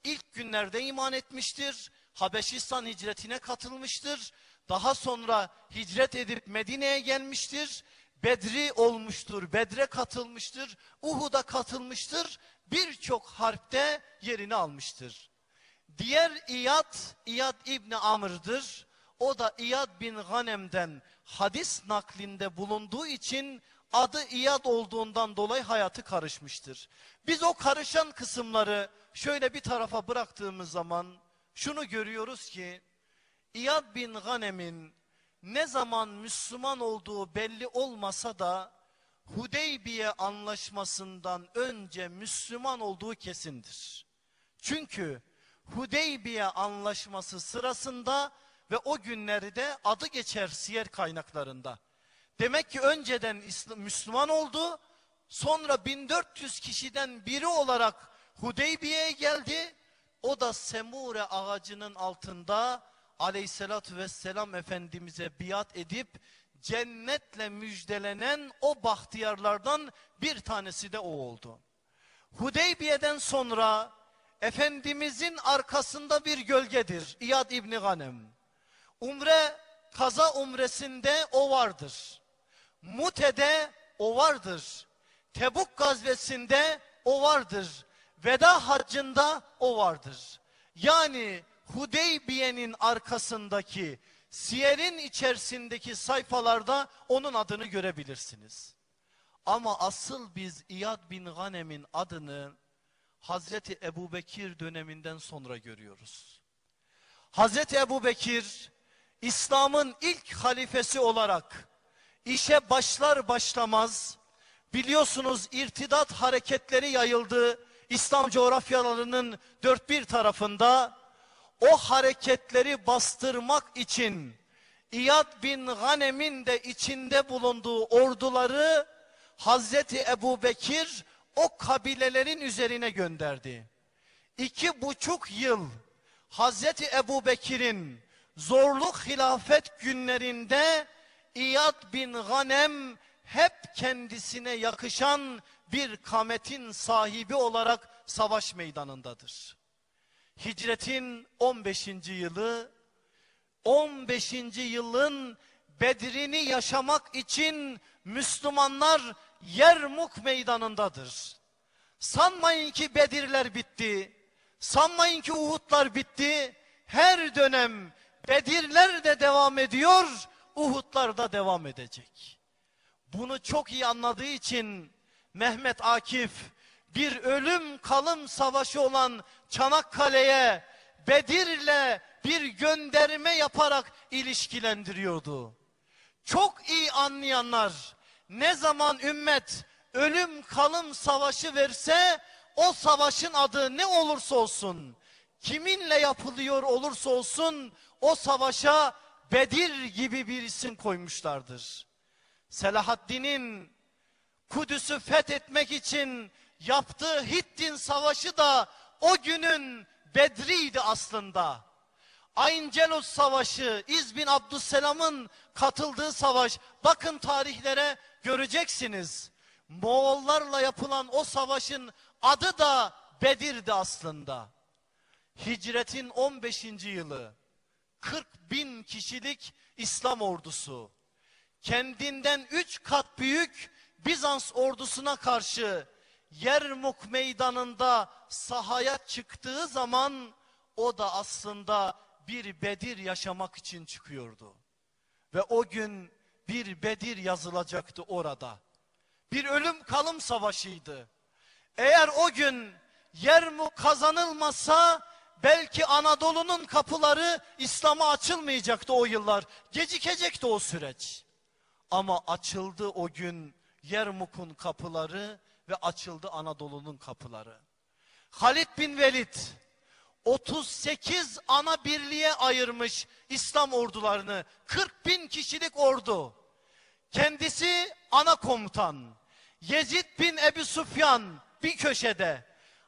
İlk günlerde iman etmiştir. Habeşistan hicretine katılmıştır. Daha sonra hicret edip Medine'ye gelmiştir. Bedri olmuştur, Bedre katılmıştır, Uhud'a katılmıştır. Birçok harpte yerini almıştır. Diğer İyad, İyad İbni Amr'dır. O da İyad bin Ghanem'den hadis naklinde bulunduğu için adı İyad olduğundan dolayı hayatı karışmıştır. Biz o karışan kısımları şöyle bir tarafa bıraktığımız zaman şunu görüyoruz ki İyad bin Ghanem'in ne zaman Müslüman olduğu belli olmasa da Hudeybiye anlaşmasından önce Müslüman olduğu kesindir. Çünkü Hudeybiye anlaşması sırasında ve o günlerde adı geçer siyer kaynaklarında. Demek ki önceden Müslüman oldu, sonra 1400 kişiden biri olarak Hudeybiye'ye geldi. O da Semure ağacının altında aleyhissalatü vesselam Efendimiz'e biat edip cennetle müjdelenen o bahtiyarlardan bir tanesi de o oldu. Hudeybiye'den sonra Efendimizin arkasında bir gölgedir İyad İbni Ganem. Umre, kaza umresinde o vardır. Mute'de o vardır. Tebuk gazvesinde o vardır. Veda haccında o vardır. Yani Hudeybiye'nin arkasındaki siyerin içerisindeki sayfalarda onun adını görebilirsiniz. Ama asıl biz İyad bin Ghanem'in adını Hazreti Ebu Bekir döneminden sonra görüyoruz. Hazreti Ebu Bekir İslam'ın ilk halifesi olarak işe başlar başlamaz biliyorsunuz irtidat hareketleri yayıldı İslam coğrafyalarının dört bir tarafında o hareketleri bastırmak için İyad bin Ghanem'in de içinde bulunduğu orduları Hazreti Ebu Bekir o kabilelerin üzerine gönderdi. İki buçuk yıl Hazreti Ebu Bekir'in zorluk hilafet günlerinde İyad bin Ghanem hep kendisine yakışan bir kametin sahibi olarak savaş meydanındadır. Hicretin 15. yılı 15. yılın Bedir'ini yaşamak için Müslümanlar Yermuk meydanındadır. Sanmayın ki Bedirler bitti. Sanmayın ki Uhudlar bitti. Her dönem Bedirler de devam ediyor, Uhudlar da devam edecek. Bunu çok iyi anladığı için Mehmet Akif bir ölüm kalım savaşı olan Çanakkale'ye Bedir'le bir gönderme yaparak ilişkilendiriyordu. Çok iyi anlayanlar ne zaman ümmet ölüm kalım savaşı verse o savaşın adı ne olursa olsun kiminle yapılıyor olursa olsun o savaşa Bedir gibi bir isim koymuşlardır. Selahaddin'in Kudüs'ü fethetmek için yaptığı Hittin Savaşı da o günün Bedri'ydi aslında. Aincelos Savaşı, İzbin Abdüsselam'ın katıldığı savaş. Bakın tarihlere göreceksiniz. Moğollarla yapılan o savaşın adı da Bedir'di aslında. Hicretin 15. yılı 40 bin kişilik İslam ordusu kendinden üç kat büyük Bizans ordusuna karşı Yermuk meydanında sahaya çıktığı zaman o da aslında bir Bedir yaşamak için çıkıyordu. Ve o gün bir Bedir yazılacaktı orada. Bir ölüm kalım savaşıydı. Eğer o gün Yermuk kazanılmasa belki Anadolu'nun kapıları İslam'a açılmayacaktı o yıllar. Gecikecekti o süreç. Ama açıldı o gün Yermuk'un kapıları ve açıldı Anadolu'nun kapıları. Halid bin Velid 38 ana birliğe ayırmış İslam ordularını. 40 bin kişilik ordu. Kendisi ana komutan. Yezid bin Ebi Sufyan bir köşede.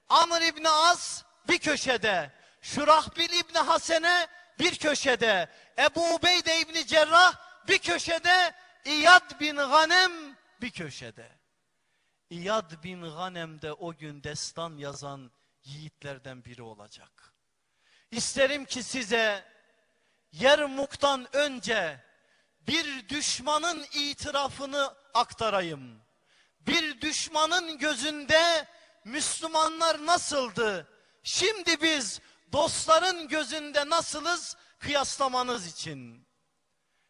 Amr İbni As bir köşede. Şurahbil İbni Hasene bir köşede. Ebu Ubeyde İbni Cerrah bir köşede. İyad bin Ghanem bir köşede. İyad bin Ghanem de o gün destan yazan yiğitlerden biri olacak. İsterim ki size Yermuk'tan önce bir düşmanın itirafını aktarayım. Bir düşmanın gözünde Müslümanlar nasıldı? Şimdi biz dostların gözünde nasılız kıyaslamanız için.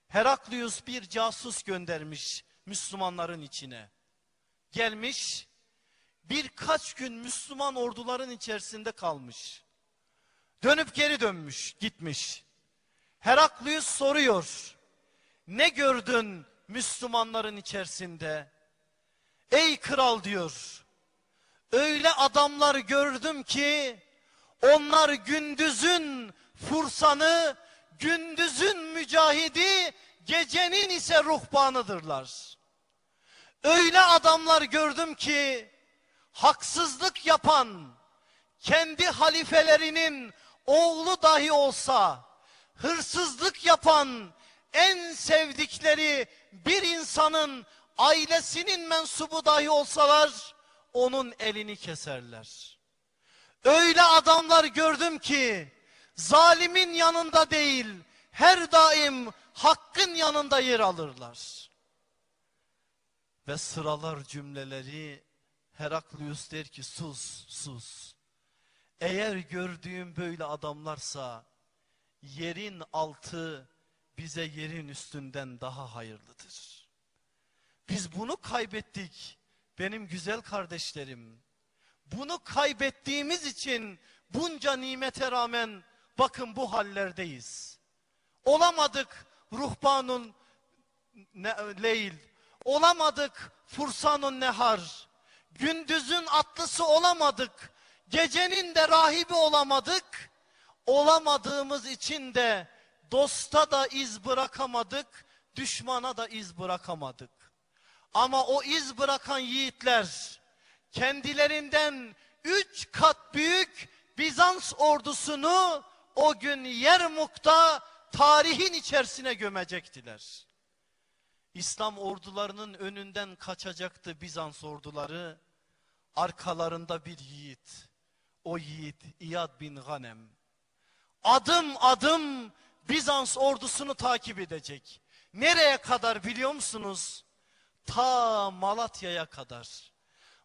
Heraklius bir casus göndermiş Müslümanların içine. Gelmiş birkaç gün Müslüman orduların içerisinde kalmış. Dönüp geri dönmüş gitmiş. Heraklius soruyor. Ne gördün Müslümanların içerisinde? Ey kral diyor. Öyle adamlar gördüm ki onlar gündüzün fursanı, gündüzün mücahidi, gecenin ise ruhbanıdırlar. Öyle adamlar gördüm ki haksızlık yapan, kendi halifelerinin oğlu dahi olsa, hırsızlık yapan en sevdikleri bir insanın ailesinin mensubu dahi olsalar, onun elini keserler. Öyle adamlar gördüm ki zalimin yanında değil her daim hakkın yanında yer alırlar. Ve sıralar cümleleri Heraklius der ki sus sus. Eğer gördüğüm böyle adamlarsa yerin altı bize yerin üstünden daha hayırlıdır. Biz bunu kaybettik benim güzel kardeşlerim. Bunu kaybettiğimiz için bunca nimete rağmen bakın bu hallerdeyiz. Olamadık ruhbanun ne, leyl, olamadık fursanun nehar, gündüzün atlısı olamadık, gecenin de rahibi olamadık. Olamadığımız için de dosta da iz bırakamadık, düşmana da iz bırakamadık. Ama o iz bırakan yiğitler kendilerinden üç kat büyük Bizans ordusunu o gün Yermuk'ta tarihin içerisine gömecektiler. İslam ordularının önünden kaçacaktı Bizans orduları. Arkalarında bir yiğit. O yiğit İyad bin Ganem. Adım adım Bizans ordusunu takip edecek. Nereye kadar biliyor musunuz? Ta Malatya'ya kadar.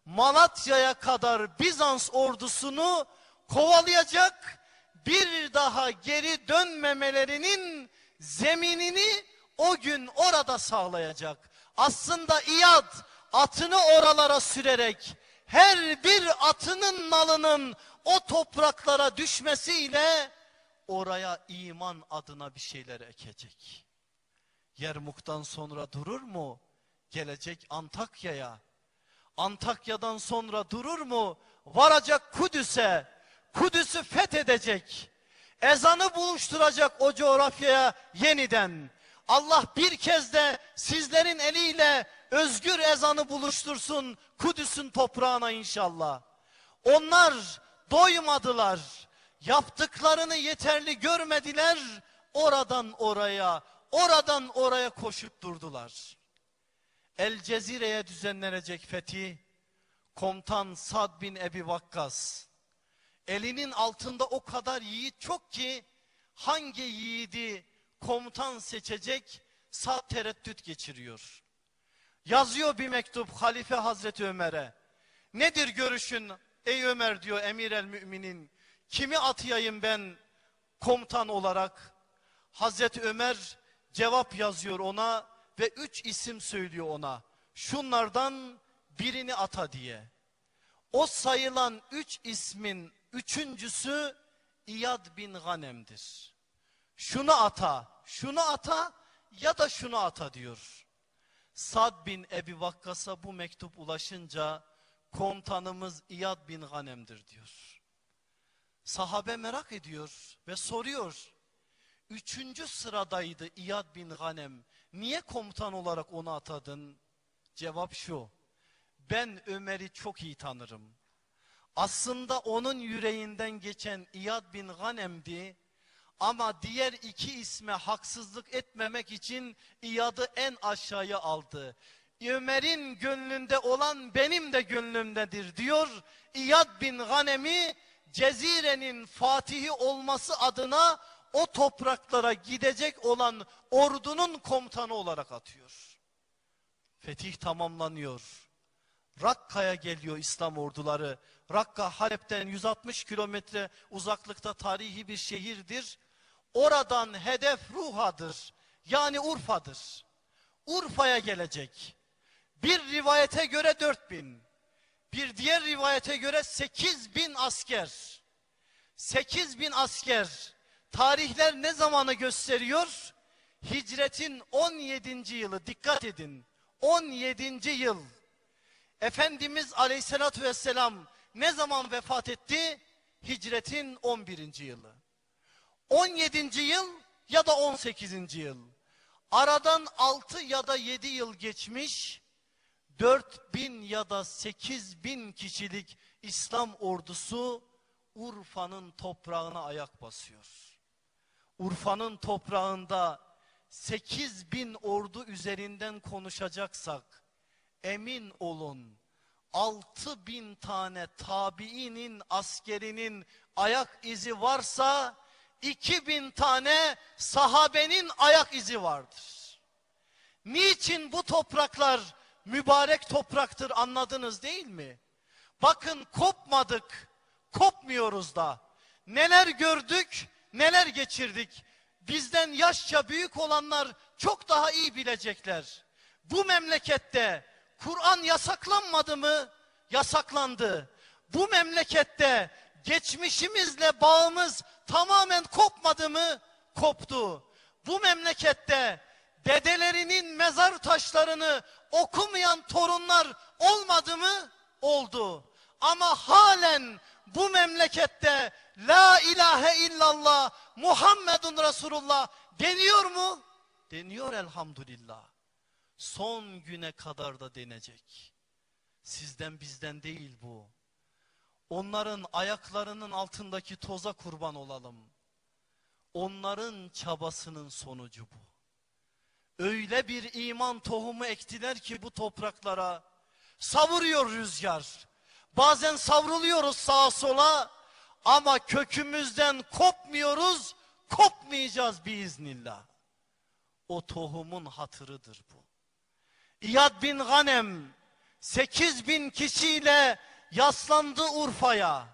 Malatya'ya kadar Bizans ordusunu kovalayacak bir daha geri dönmemelerinin zeminini o gün orada sağlayacak. Aslında İyad atını oralara sürerek her bir atının nalının o topraklara düşmesiyle oraya iman adına bir şeyler ekecek. Yermuk'tan sonra durur mu? Gelecek Antakya'ya. Antakya'dan sonra durur mu? Varacak Kudüs'e. Kudüs'ü fethedecek. Ezanı buluşturacak o coğrafyaya yeniden. Allah bir kez de sizlerin eliyle özgür ezanı buluştursun Kudüs'ün toprağına inşallah. Onlar doymadılar. Yaptıklarını yeterli görmediler. Oradan oraya, oradan oraya koşup durdular. El Cezire'ye düzenlenecek fethi, komutan Sad bin Ebi Vakkas, elinin altında o kadar yiğit çok ki, hangi yiğidi komutan seçecek, Sad tereddüt geçiriyor. Yazıyor bir mektup Halife Hazreti Ömer'e. Nedir görüşün ey Ömer diyor emir el müminin. Kimi atayayım ben komutan olarak? Hazreti Ömer cevap yazıyor ona ve üç isim söylüyor ona. Şunlardan birini ata diye. O sayılan üç ismin üçüncüsü İyad bin Ganem'dir. Şunu ata, şunu ata ya da şunu ata diyor. Sad bin Ebi Vakkas'a bu mektup ulaşınca komutanımız İyad bin Ganem'dir diyor. Sahabe merak ediyor ve soruyor. Üçüncü sıradaydı İyad bin Ganem. Niye komutan olarak onu atadın? Cevap şu. Ben Ömer'i çok iyi tanırım. Aslında onun yüreğinden geçen İyad bin Ganem'di. Ama diğer iki isme haksızlık etmemek için İyad'ı en aşağıya aldı. Ömer'in gönlünde olan benim de gönlümdedir diyor. İyad bin Ganem'i Cezire'nin fatihi olması adına o topraklara gidecek olan ordunun komutanı olarak atıyor. Fetih tamamlanıyor. Rakka'ya geliyor İslam orduları. Rakka Halep'ten 160 kilometre uzaklıkta tarihi bir şehirdir. Oradan hedef Ruha'dır. Yani Urfa'dır. Urfa'ya gelecek. Bir rivayete göre 4000. Bir diğer rivayete göre 8000 asker. 8000 asker Tarihler ne zamanı gösteriyor? Hicretin 17. yılı dikkat edin. 17. yıl. Efendimiz aleyhissalatü vesselam ne zaman vefat etti? Hicretin 11. yılı. 17. yıl ya da 18. yıl. Aradan 6 ya da 7 yıl geçmiş. 4000 ya da 8000 kişilik İslam ordusu Urfa'nın toprağına ayak basıyor. Urfa'nın toprağında 8000 ordu üzerinden konuşacaksak emin olun 6000 tane tabiinin askerinin ayak izi varsa 2000 tane sahabenin ayak izi vardır. Niçin bu topraklar mübarek topraktır anladınız değil mi? Bakın kopmadık, kopmuyoruz da. Neler gördük, neler geçirdik. Bizden yaşça büyük olanlar çok daha iyi bilecekler. Bu memlekette Kur'an yasaklanmadı mı? Yasaklandı. Bu memlekette geçmişimizle bağımız tamamen kopmadı mı? Koptu. Bu memlekette dedelerinin mezar taşlarını okumayan torunlar olmadı mı? Oldu. Ama halen bu memlekette La ilahe illallah Muhammedun Resulullah deniyor mu? Deniyor elhamdülillah. Son güne kadar da denecek. Sizden bizden değil bu. Onların ayaklarının altındaki toza kurban olalım. Onların çabasının sonucu bu. Öyle bir iman tohumu ektiler ki bu topraklara savuruyor rüzgar. Bazen savruluyoruz sağa sola ama kökümüzden kopmuyoruz, kopmayacağız biiznillah. O tohumun hatırıdır bu. İyad bin Ganem 8 bin kişiyle yaslandı Urfa'ya.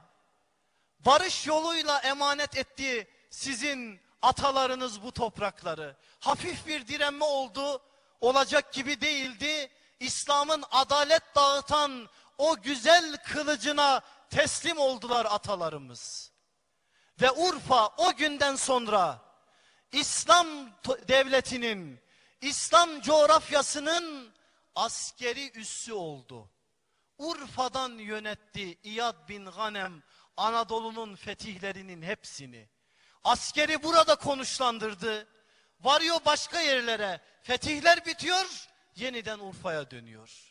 Barış yoluyla emanet etti sizin atalarınız bu toprakları. Hafif bir direnme oldu. Olacak gibi değildi. İslam'ın adalet dağıtan o güzel kılıcına teslim oldular atalarımız. Ve Urfa o günden sonra İslam devletinin, İslam coğrafyasının askeri üssü oldu. Urfa'dan yönetti İyad bin Ganem Anadolu'nun fetihlerinin hepsini. Askeri burada konuşlandırdı. Varıyor başka yerlere. Fetihler bitiyor, yeniden Urfa'ya dönüyor.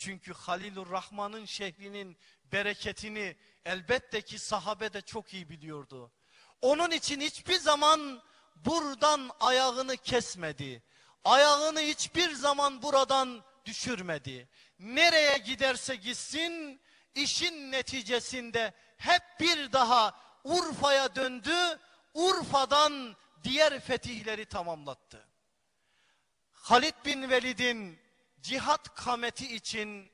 Çünkü Halilur Rahman'ın şehrinin bereketini elbette ki sahabe de çok iyi biliyordu. Onun için hiçbir zaman buradan ayağını kesmedi. Ayağını hiçbir zaman buradan düşürmedi. Nereye giderse gitsin işin neticesinde hep bir daha Urfa'ya döndü. Urfa'dan diğer fetihleri tamamlattı. Halid bin Velid'in cihat kameti için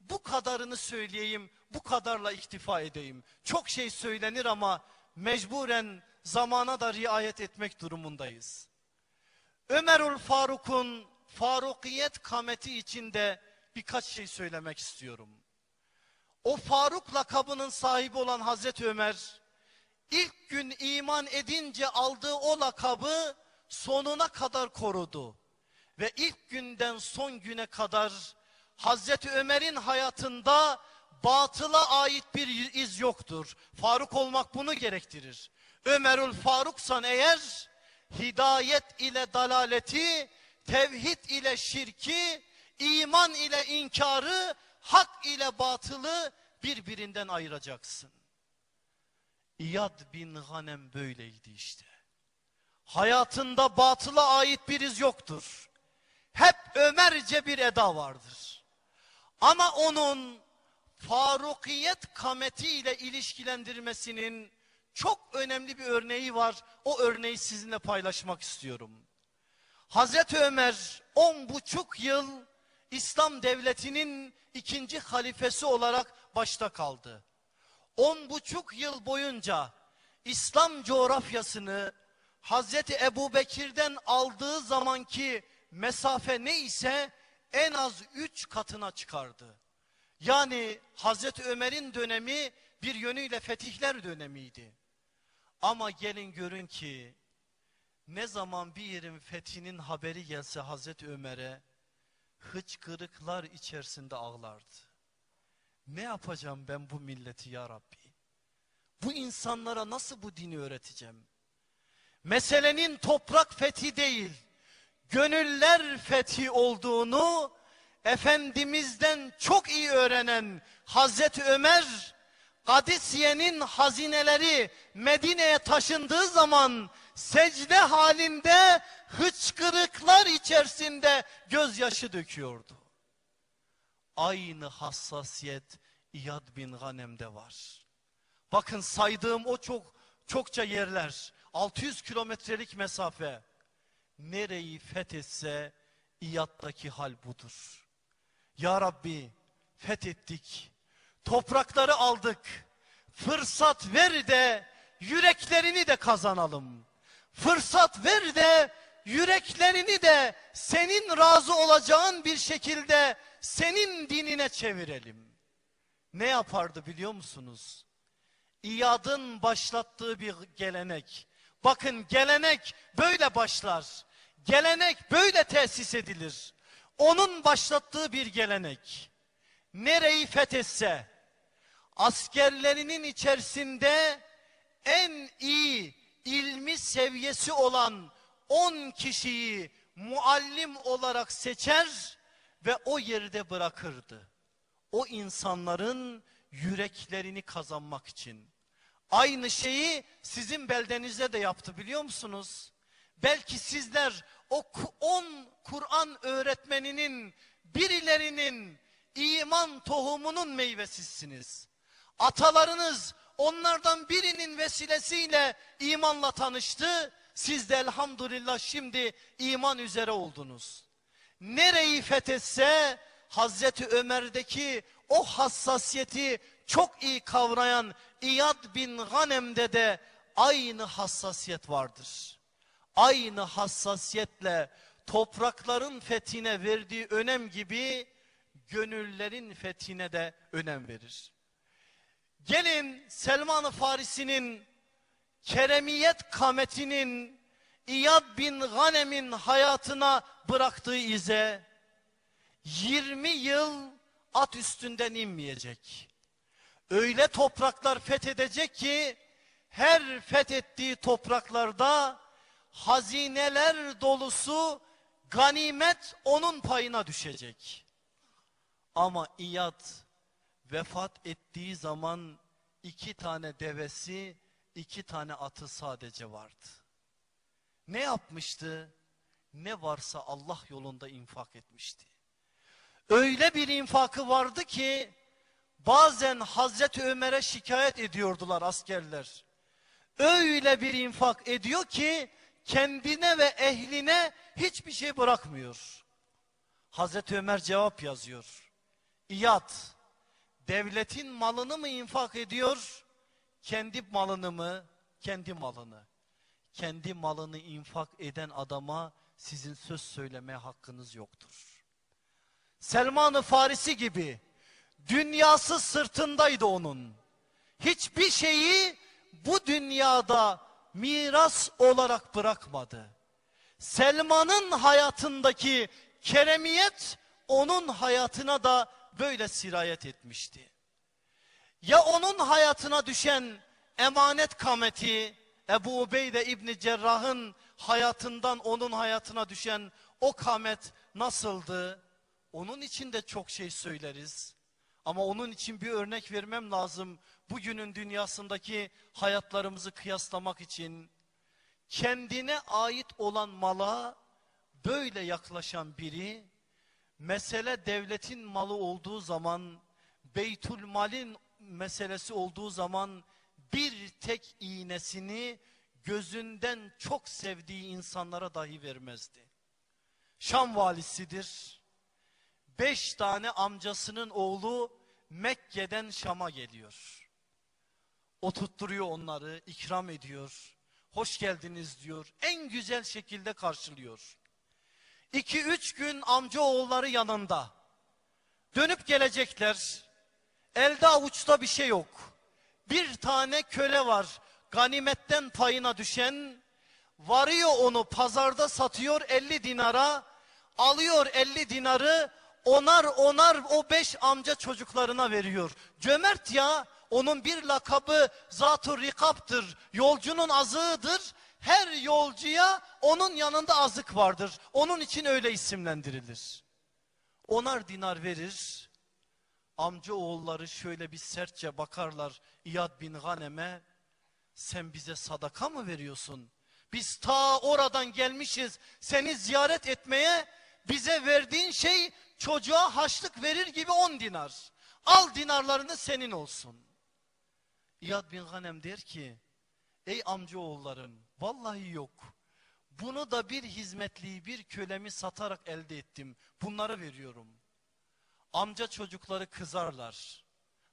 bu kadarını söyleyeyim, bu kadarla iktifa edeyim. Çok şey söylenir ama mecburen zamana da riayet etmek durumundayız. Ömerül Faruk'un Farukiyet kameti içinde birkaç şey söylemek istiyorum. O Faruk lakabının sahibi olan Hazreti Ömer ilk gün iman edince aldığı o lakabı sonuna kadar korudu. Ve ilk günden son güne kadar Hazreti Ömer'in hayatında batıla ait bir iz yoktur. Faruk olmak bunu gerektirir. Ömerül Faruksan eğer hidayet ile dalaleti, tevhid ile şirki, iman ile inkarı, hak ile batılı birbirinden ayıracaksın. İyad bin Hanem böyleydi işte. Hayatında batıla ait bir iz yoktur. Hep Ömerce bir eda vardır. Ama onun Farukiyet kameti ile ilişkilendirmesinin çok önemli bir örneği var. O örneği sizinle paylaşmak istiyorum. Hazreti Ömer on buçuk yıl İslam devletinin ikinci halifesi olarak başta kaldı. On buçuk yıl boyunca İslam coğrafyasını Hazreti Ebu Bekir'den aldığı zamanki mesafe neyse en az üç katına çıkardı. Yani Hazreti Ömer'in dönemi bir yönüyle fetihler dönemiydi. Ama gelin görün ki ne zaman bir yerin fethinin haberi gelse Hazreti Ömer'e hıçkırıklar içerisinde ağlardı. Ne yapacağım ben bu milleti ya Rabbi? Bu insanlara nasıl bu dini öğreteceğim? Meselenin toprak fethi değil, gönüller fethi olduğunu Efendimiz'den çok iyi öğrenen Hazreti Ömer, Kadisiye'nin hazineleri Medine'ye taşındığı zaman secde halinde hıçkırıklar içerisinde gözyaşı döküyordu. Aynı hassasiyet İyad bin Ghanem'de var. Bakın saydığım o çok çokça yerler 600 kilometrelik mesafe nereyi fethetse İyad'daki hal budur. Ya Rabbi fethettik. Toprakları aldık. Fırsat ver de yüreklerini de kazanalım. Fırsat ver de yüreklerini de senin razı olacağın bir şekilde senin dinine çevirelim. Ne yapardı biliyor musunuz? İyadın başlattığı bir gelenek. Bakın gelenek böyle başlar. Gelenek böyle tesis edilir. Onun başlattığı bir gelenek. Nereyi fethetse askerlerinin içerisinde en iyi ilmi seviyesi olan 10 kişiyi muallim olarak seçer ve o yerde bırakırdı. O insanların yüreklerini kazanmak için. Aynı şeyi sizin beldenizde de yaptı biliyor musunuz? Belki sizler o 10 Kur'an öğretmeninin birilerinin iman tohumunun meyvesisiniz. Atalarınız onlardan birinin vesilesiyle imanla tanıştı. Siz de elhamdülillah şimdi iman üzere oldunuz. Nereyi fethetse Hazreti Ömer'deki o hassasiyeti çok iyi kavrayan İyad bin Ghanem'de de aynı hassasiyet vardır. Aynı hassasiyetle toprakların fethine verdiği önem gibi gönüllerin fethine de önem verir. Gelin Selman-ı Farisi'nin keremiyet kametinin İyad bin Ghanem'in hayatına bıraktığı ize 20 yıl at üstünden inmeyecek. Öyle topraklar fethedecek ki her fethettiği topraklarda hazineler dolusu ganimet onun payına düşecek. Ama İyad vefat ettiği zaman iki tane devesi, iki tane atı sadece vardı. Ne yapmıştı? Ne varsa Allah yolunda infak etmişti. Öyle bir infakı vardı ki bazen Hazreti Ömer'e şikayet ediyordular askerler. Öyle bir infak ediyor ki kendine ve ehline hiçbir şey bırakmıyor. Hazreti Ömer cevap yazıyor. İyad, devletin malını mı infak ediyor, kendi malını mı, kendi malını? Kendi malını infak eden adama sizin söz söylemeye hakkınız yoktur. Selman-ı Farisi gibi dünyası sırtındaydı onun. Hiçbir şeyi bu dünyada miras olarak bırakmadı. Selman'ın hayatındaki keremiyet onun hayatına da böyle sirayet etmişti. Ya onun hayatına düşen emanet kameti Ebu Ubeyde İbni Cerrah'ın hayatından onun hayatına düşen o kamet nasıldı? Onun için de çok şey söyleriz. Ama onun için bir örnek vermem lazım. Bugünün dünyasındaki hayatlarımızı kıyaslamak için kendine ait olan mala böyle yaklaşan biri mesele devletin malı olduğu zaman Beytül Mal'in meselesi olduğu zaman bir tek iğnesini gözünden çok sevdiği insanlara dahi vermezdi. Şam valisidir. Beş tane amcasının oğlu Mekke'den Şam'a geliyor. Oturtturuyor onları, ikram ediyor. Hoş geldiniz diyor. En güzel şekilde karşılıyor. İki üç gün amca oğulları yanında. Dönüp gelecekler. Elde avuçta bir şey yok. Bir tane köle var. ganimetten payına düşen varıyor onu pazarda satıyor 50 dinara alıyor 50 dinarı onar onar o beş amca çocuklarına veriyor. Cömert ya onun bir lakabı zatur rikaptır yolcunun azığıdır her yolcuya onun yanında azık vardır onun için öyle isimlendirilir. Onar dinar verir amca oğulları şöyle bir sertçe bakarlar İyad bin Ganem'e sen bize sadaka mı veriyorsun? Biz ta oradan gelmişiz seni ziyaret etmeye bize verdiğin şey çocuğa haçlık verir gibi on dinar. Al dinarlarını senin olsun. İyad bin Ganem der ki ey amca oğullarım vallahi yok. Bunu da bir hizmetliyi bir kölemi satarak elde ettim. Bunları veriyorum. Amca çocukları kızarlar.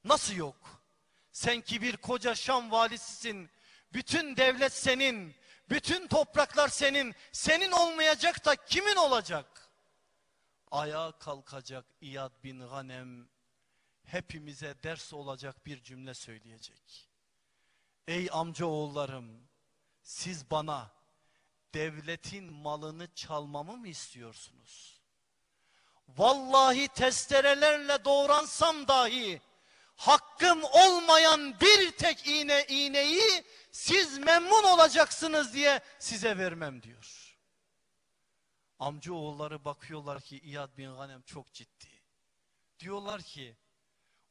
Nasıl yok? Sen ki bir koca Şam valisisin. Bütün devlet senin. Bütün topraklar senin. Senin olmayacak da kimin olacak? Ayağa kalkacak İyad bin Ganem. Hepimize ders olacak bir cümle söyleyecek. Ey amca oğullarım siz bana devletin malını çalmamı mı istiyorsunuz? Vallahi testerelerle doğransam dahi hakkım olmayan bir tek iğne iğneyi siz memnun olacaksınız diye size vermem diyor. Amca oğulları bakıyorlar ki İyad bin Ganem çok ciddi. Diyorlar ki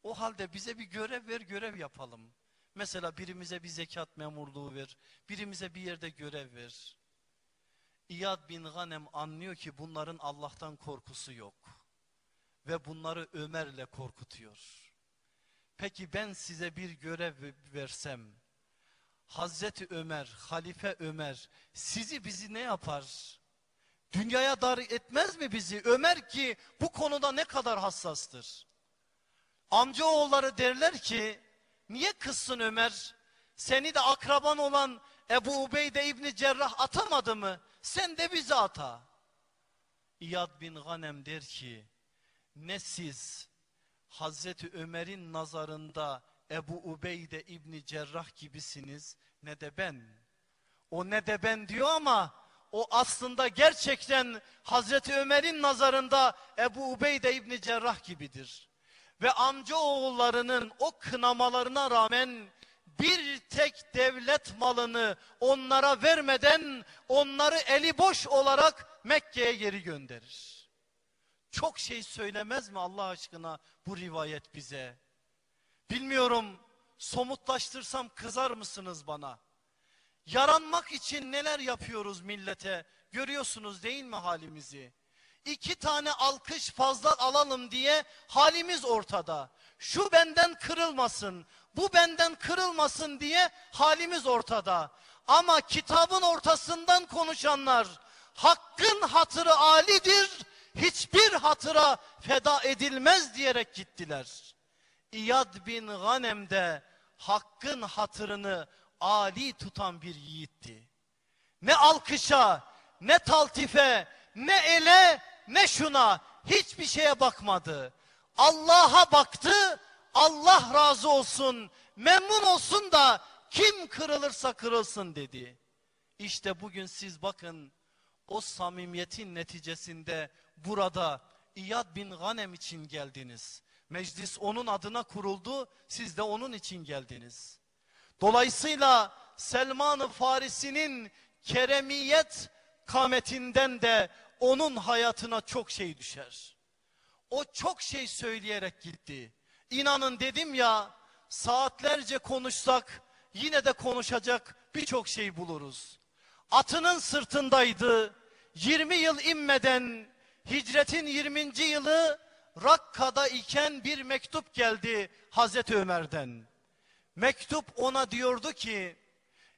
o halde bize bir görev ver görev yapalım. Mesela birimize bir zekat memurluğu ver. Birimize bir yerde görev ver. İyad bin Ganem anlıyor ki bunların Allah'tan korkusu yok. Ve bunları Ömer'le korkutuyor. Peki ben size bir görev versem, Hazreti Ömer, Halife Ömer sizi bizi ne yapar? Dünyaya dar etmez mi bizi? Ömer ki bu konuda ne kadar hassastır. Amcaoğulları derler ki, niye kızsın Ömer? Seni de akraban olan Ebu Ubeyde İbni Cerrah atamadı mı? Sen de bizi ata. İyad bin Ganem der ki, ne siz Hazreti Ömer'in nazarında Ebu Ubeyde İbni Cerrah gibisiniz ne de ben. O ne de ben diyor ama o aslında gerçekten Hazreti Ömer'in nazarında Ebu Ubeyde İbni Cerrah gibidir. Ve amca oğullarının o kınamalarına rağmen bir tek devlet malını onlara vermeden onları eli boş olarak Mekke'ye geri gönderir. Çok şey söylemez mi Allah aşkına bu rivayet bize? Bilmiyorum somutlaştırsam kızar mısınız bana? Yaranmak için neler yapıyoruz millete? Görüyorsunuz değil mi halimizi? İki tane alkış fazla alalım diye halimiz ortada. Şu benden kırılmasın, bu benden kırılmasın diye halimiz ortada. Ama kitabın ortasından konuşanlar hakkın hatırı alidir, hiçbir hatıra feda edilmez diyerek gittiler. İyad bin Ganem de hakkın hatırını ali tutan bir yiğitti. Ne alkışa, ne taltife, ne ele, ne şuna hiçbir şeye bakmadı. Allah'a baktı, Allah razı olsun, memnun olsun da kim kırılırsa kırılsın dedi. İşte bugün siz bakın o samimiyetin neticesinde burada İyad bin Ganem için geldiniz. Meclis onun adına kuruldu, siz de onun için geldiniz. Dolayısıyla Selman-ı Farisi'nin keremiyet kametinden de onun hayatına çok şey düşer. O çok şey söyleyerek gitti. İnanın dedim ya saatlerce konuşsak yine de konuşacak birçok şey buluruz. Atının sırtındaydı. 20 yıl inmeden hicretin 20. yılı Rakka'da iken bir mektup geldi Hazreti Ömer'den. Mektup ona diyordu ki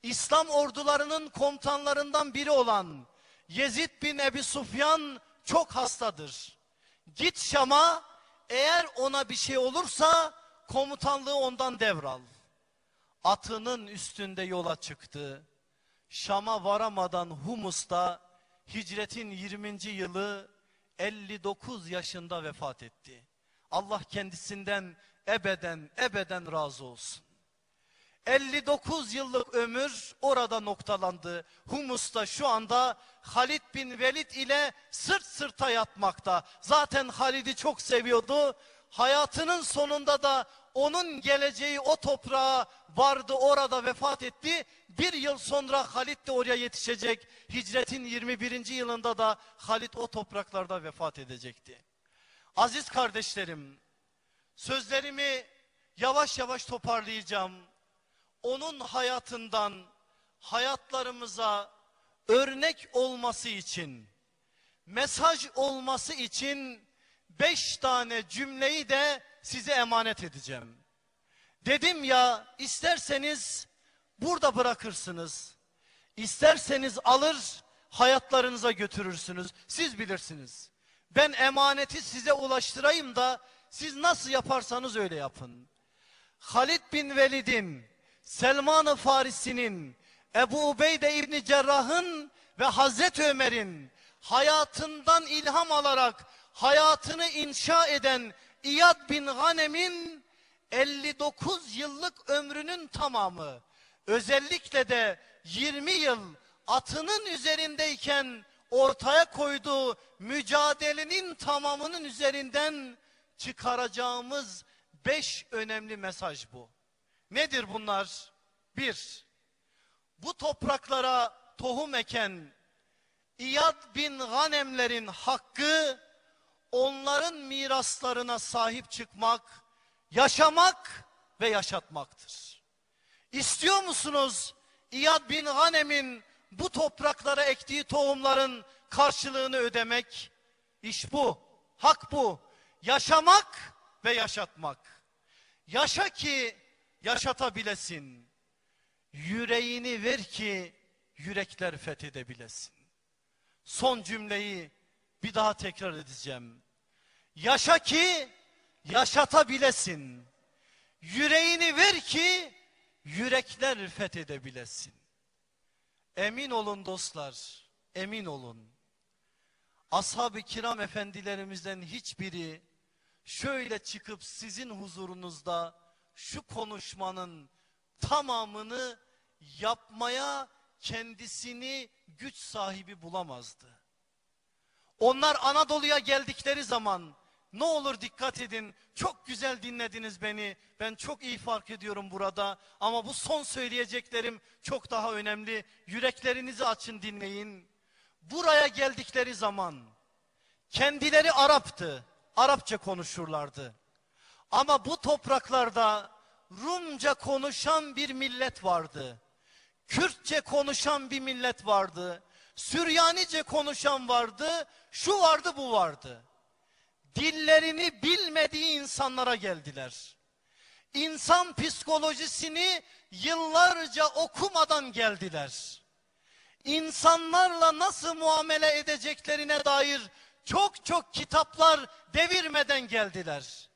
İslam ordularının komutanlarından biri olan Yezid bin Ebi Sufyan çok hastadır. Git Şam'a eğer ona bir şey olursa komutanlığı ondan devral. Atının üstünde yola çıktı. Şam'a varamadan Humus'ta hicretin 20. yılı 59 yaşında vefat etti. Allah kendisinden ebeden ebeden razı olsun. 59 yıllık ömür orada noktalandı. Humus'ta şu anda Halid bin Velid ile sırt sırta yatmakta. Zaten Halid'i çok seviyordu. Hayatının sonunda da onun geleceği o toprağa vardı orada vefat etti. Bir yıl sonra Halid de oraya yetişecek. Hicretin 21. yılında da Halid o topraklarda vefat edecekti. Aziz kardeşlerim, sözlerimi yavaş yavaş toparlayacağım. Onun hayatından hayatlarımıza örnek olması için, mesaj olması için beş tane cümleyi de size emanet edeceğim. Dedim ya isterseniz burada bırakırsınız. İsterseniz alır hayatlarınıza götürürsünüz. Siz bilirsiniz. Ben emaneti size ulaştırayım da siz nasıl yaparsanız öyle yapın. Halid bin Velid'in, Selman-ı Farisi'nin, Ebu Ubeyde İbni Cerrah'ın ve Hazreti Ömer'in hayatından ilham alarak hayatını inşa eden İyad bin Ghanem'in 59 yıllık ömrünün tamamı özellikle de 20 yıl atının üzerindeyken ortaya koyduğu mücadelenin tamamının üzerinden çıkaracağımız beş önemli mesaj bu. Nedir bunlar? Bir, bu topraklara tohum eken İyad bin Ghanemlerin hakkı onların miraslarına sahip çıkmak, yaşamak ve yaşatmaktır. İstiyor musunuz İyad bin Ghanem'in bu topraklara ektiği tohumların karşılığını ödemek? İş bu, hak bu. Yaşamak ve yaşatmak. Yaşa ki yaşatabilesin. Yüreğini ver ki yürekler fethedebilesin. Son cümleyi bir daha tekrar edeceğim. Yaşa ki yaşatabilesin. Yüreğini ver ki yürekler fethedebilesin. Emin olun dostlar, emin olun. Ashab-ı kiram efendilerimizden hiçbiri şöyle çıkıp sizin huzurunuzda şu konuşmanın tamamını yapmaya kendisini güç sahibi bulamazdı. Onlar Anadolu'ya geldikleri zaman ne olur dikkat edin. Çok güzel dinlediniz beni. Ben çok iyi fark ediyorum burada. Ama bu son söyleyeceklerim çok daha önemli. Yüreklerinizi açın dinleyin. Buraya geldikleri zaman kendileri Arap'tı. Arapça konuşurlardı. Ama bu topraklarda Rumca konuşan bir millet vardı. Kürtçe konuşan bir millet vardı. Süryanice konuşan vardı. Şu vardı bu vardı. Dillerini bilmediği insanlara geldiler. İnsan psikolojisini yıllarca okumadan geldiler. İnsanlarla nasıl muamele edeceklerine dair çok çok kitaplar devirmeden geldiler.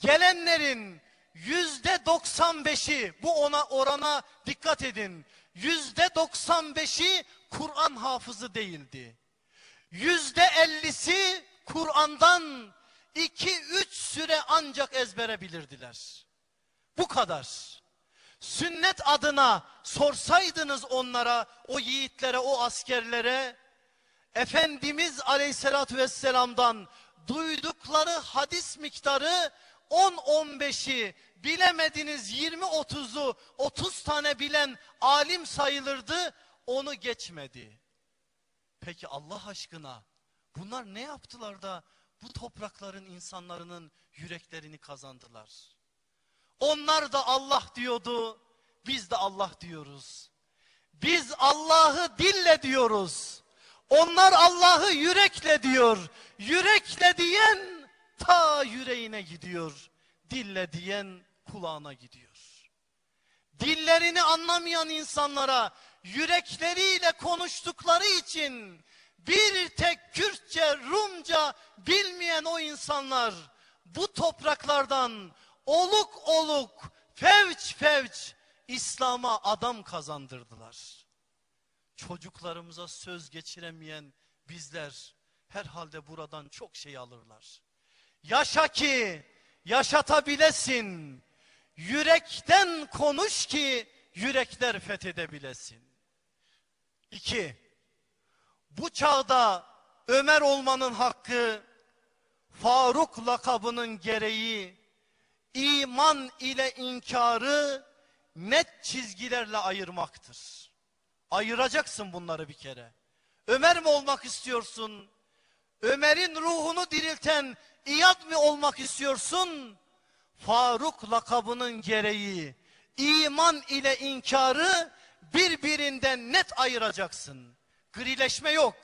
Gelenlerin yüzde 95'i bu ona orana dikkat edin. Yüzde 95'i Kur'an hafızı değildi. Yüzde 50'si Kur'an'dan iki üç süre ancak ezbere bilirdiler. Bu kadar. Sünnet adına sorsaydınız onlara, o yiğitlere, o askerlere, Efendimiz Aleyhisselatü Vesselam'dan duydukları hadis miktarı 10-15'i bilemediniz 20-30'u 30 tane bilen alim sayılırdı onu geçmedi. Peki Allah aşkına bunlar ne yaptılar da bu toprakların insanların yüreklerini kazandılar? Onlar da Allah diyordu biz de Allah diyoruz. Biz Allah'ı dille diyoruz. Onlar Allah'ı yürekle diyor. Yürekle diyen ta yüreğine gidiyor. Dille diyen kulağına gidiyor. Dillerini anlamayan insanlara yürekleriyle konuştukları için bir tek Kürtçe, Rumca bilmeyen o insanlar bu topraklardan oluk oluk, fevç fevç İslam'a adam kazandırdılar. Çocuklarımıza söz geçiremeyen bizler herhalde buradan çok şey alırlar. Yaşa ki yaşatabilesin. Yürekten konuş ki yürekler fethedebilesin. İki, bu çağda Ömer olmanın hakkı, Faruk lakabının gereği, iman ile inkarı net çizgilerle ayırmaktır. Ayıracaksın bunları bir kere. Ömer mi olmak istiyorsun? Ömer'in ruhunu dirilten İyad mi olmak istiyorsun? Faruk lakabının gereği iman ile inkarı birbirinden net ayıracaksın. Grileşme yok.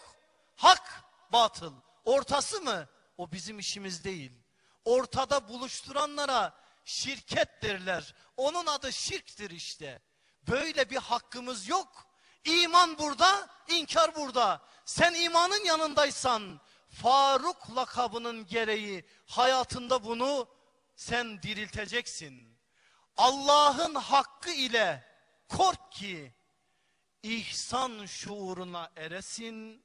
Hak, batıl. Ortası mı? O bizim işimiz değil. Ortada buluşturanlara şirket derler. Onun adı şirktir işte. Böyle bir hakkımız yok. İman burada, inkar burada. Sen imanın yanındaysan Faruk lakabının gereği hayatında bunu sen dirilteceksin. Allah'ın hakkı ile kork ki ihsan şuuruna eresin.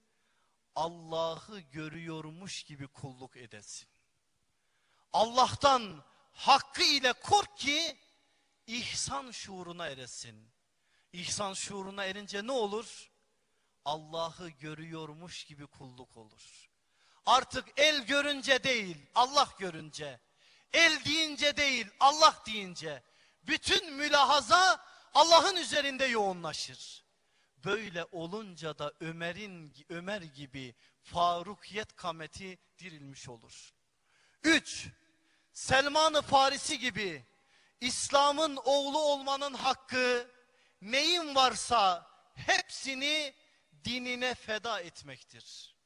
Allah'ı görüyormuş gibi kulluk edesin. Allah'tan hakkı ile kork ki ihsan şuuruna eresin. İhsan şuuruna erince ne olur? Allah'ı görüyormuş gibi kulluk olur. Artık el görünce değil, Allah görünce. El deyince değil, Allah deyince. Bütün mülahaza Allah'ın üzerinde yoğunlaşır. Böyle olunca da Ömer'in Ömer gibi Farukiyet kameti dirilmiş olur. Üç, Selman-ı Farisi gibi İslam'ın oğlu olmanın hakkı neyin varsa hepsini dinine feda etmektir.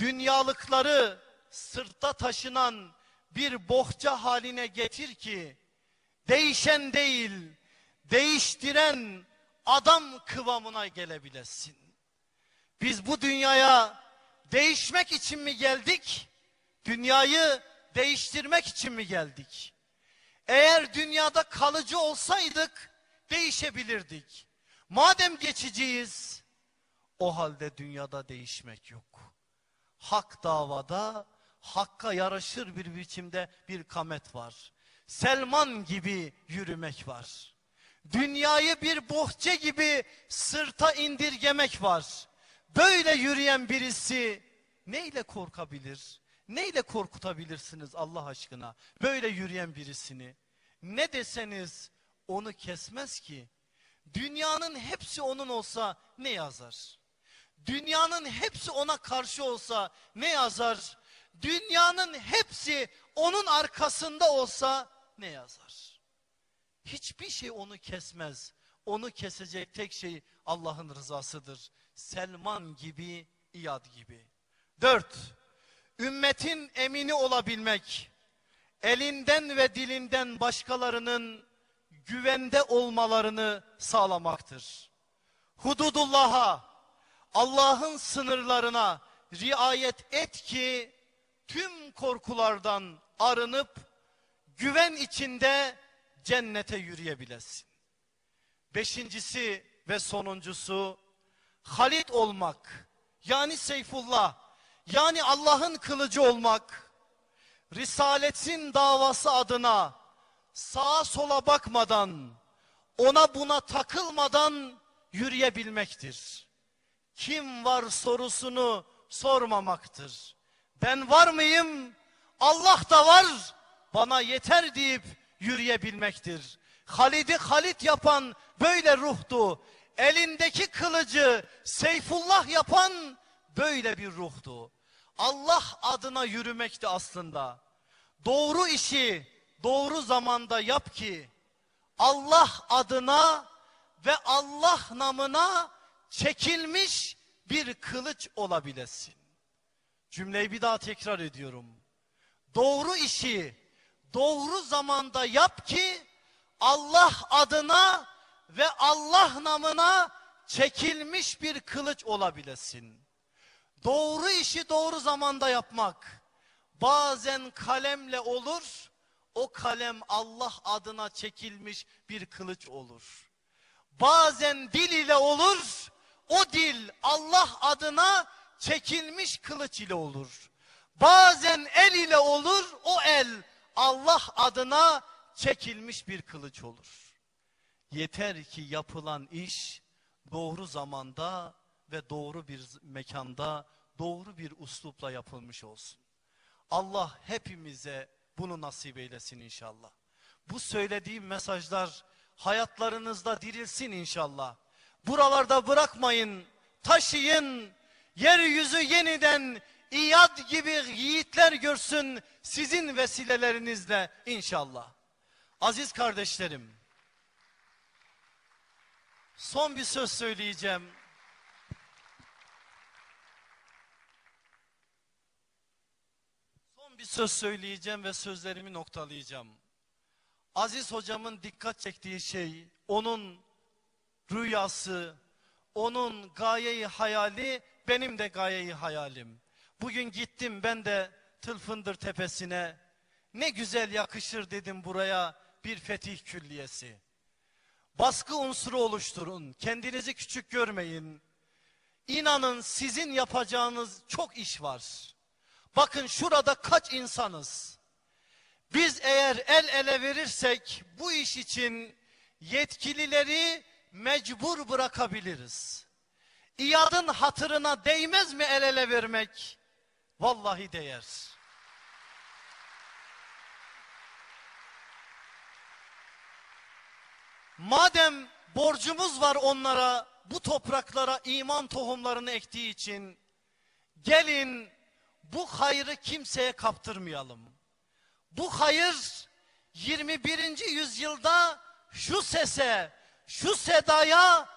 Dünyalıkları sırtta taşınan bir bohça haline getir ki değişen değil, değiştiren adam kıvamına gelebilesin. Biz bu dünyaya değişmek için mi geldik? Dünyayı değiştirmek için mi geldik? Eğer dünyada kalıcı olsaydık değişebilirdik. Madem geçiciyiz o halde dünyada değişmek yok. Hak davada hakka yaraşır bir biçimde bir kamet var. Selman gibi yürümek var. Dünyayı bir bohçe gibi sırta indirgemek var. Böyle yürüyen birisi neyle korkabilir? Neyle korkutabilirsiniz Allah aşkına? Böyle yürüyen birisini. Ne deseniz onu kesmez ki. Dünyanın hepsi onun olsa ne yazar? Dünyanın hepsi ona karşı olsa ne yazar? Dünyanın hepsi onun arkasında olsa ne yazar? Hiçbir şey onu kesmez. Onu kesecek tek şey Allah'ın rızasıdır. Selman gibi, İyad gibi. Dört, ümmetin emini olabilmek, elinden ve dilinden başkalarının güvende olmalarını sağlamaktır. Hududullah'a, Allah'ın sınırlarına riayet et ki tüm korkulardan arınıp güven içinde cennete yürüyebilesin. Beşincisi ve sonuncusu Halit olmak yani Seyfullah yani Allah'ın kılıcı olmak Risaletin davası adına sağa sola bakmadan ona buna takılmadan yürüyebilmektir. Kim var sorusunu sormamaktır. Ben var mıyım? Allah da var. Bana yeter deyip yürüyebilmektir. Halid'i Halit yapan böyle ruhtu. Elindeki kılıcı Seyfullah yapan böyle bir ruhtu. Allah adına yürümekti aslında. Doğru işi doğru zamanda yap ki Allah adına ve Allah namına çekilmiş bir kılıç olabilesin. Cümleyi bir daha tekrar ediyorum. Doğru işi doğru zamanda yap ki Allah adına ve Allah namına çekilmiş bir kılıç olabilesin. Doğru işi doğru zamanda yapmak bazen kalemle olur. O kalem Allah adına çekilmiş bir kılıç olur. Bazen dil ile olur. O dil Allah adına çekilmiş kılıç ile olur. Bazen el ile olur. O el Allah adına çekilmiş bir kılıç olur. Yeter ki yapılan iş doğru zamanda ve doğru bir mekanda, doğru bir uslupla yapılmış olsun. Allah hepimize bunu nasip eylesin inşallah. Bu söylediğim mesajlar hayatlarınızda dirilsin inşallah. Buralarda bırakmayın, taşıyın. Yeryüzü yeniden İyad gibi yiğitler görsün sizin vesilelerinizle inşallah. Aziz kardeşlerim, son bir söz söyleyeceğim. Son bir söz söyleyeceğim ve sözlerimi noktalayacağım. Aziz hocamın dikkat çektiği şey, onun rüyası, onun gayeyi hayali, benim de gayeyi hayalim. Bugün gittim ben de Tılfındır tepesine. Ne güzel yakışır dedim buraya bir fetih külliyesi. Baskı unsuru oluşturun. Kendinizi küçük görmeyin. İnanın sizin yapacağınız çok iş var. Bakın şurada kaç insanız. Biz eğer el ele verirsek bu iş için yetkilileri mecbur bırakabiliriz. İyadın hatırına değmez mi el ele vermek? Vallahi değer. Madem borcumuz var onlara, bu topraklara iman tohumlarını ektiği için gelin bu hayrı kimseye kaptırmayalım. Bu hayır 21. yüzyılda şu sese, şu sedaya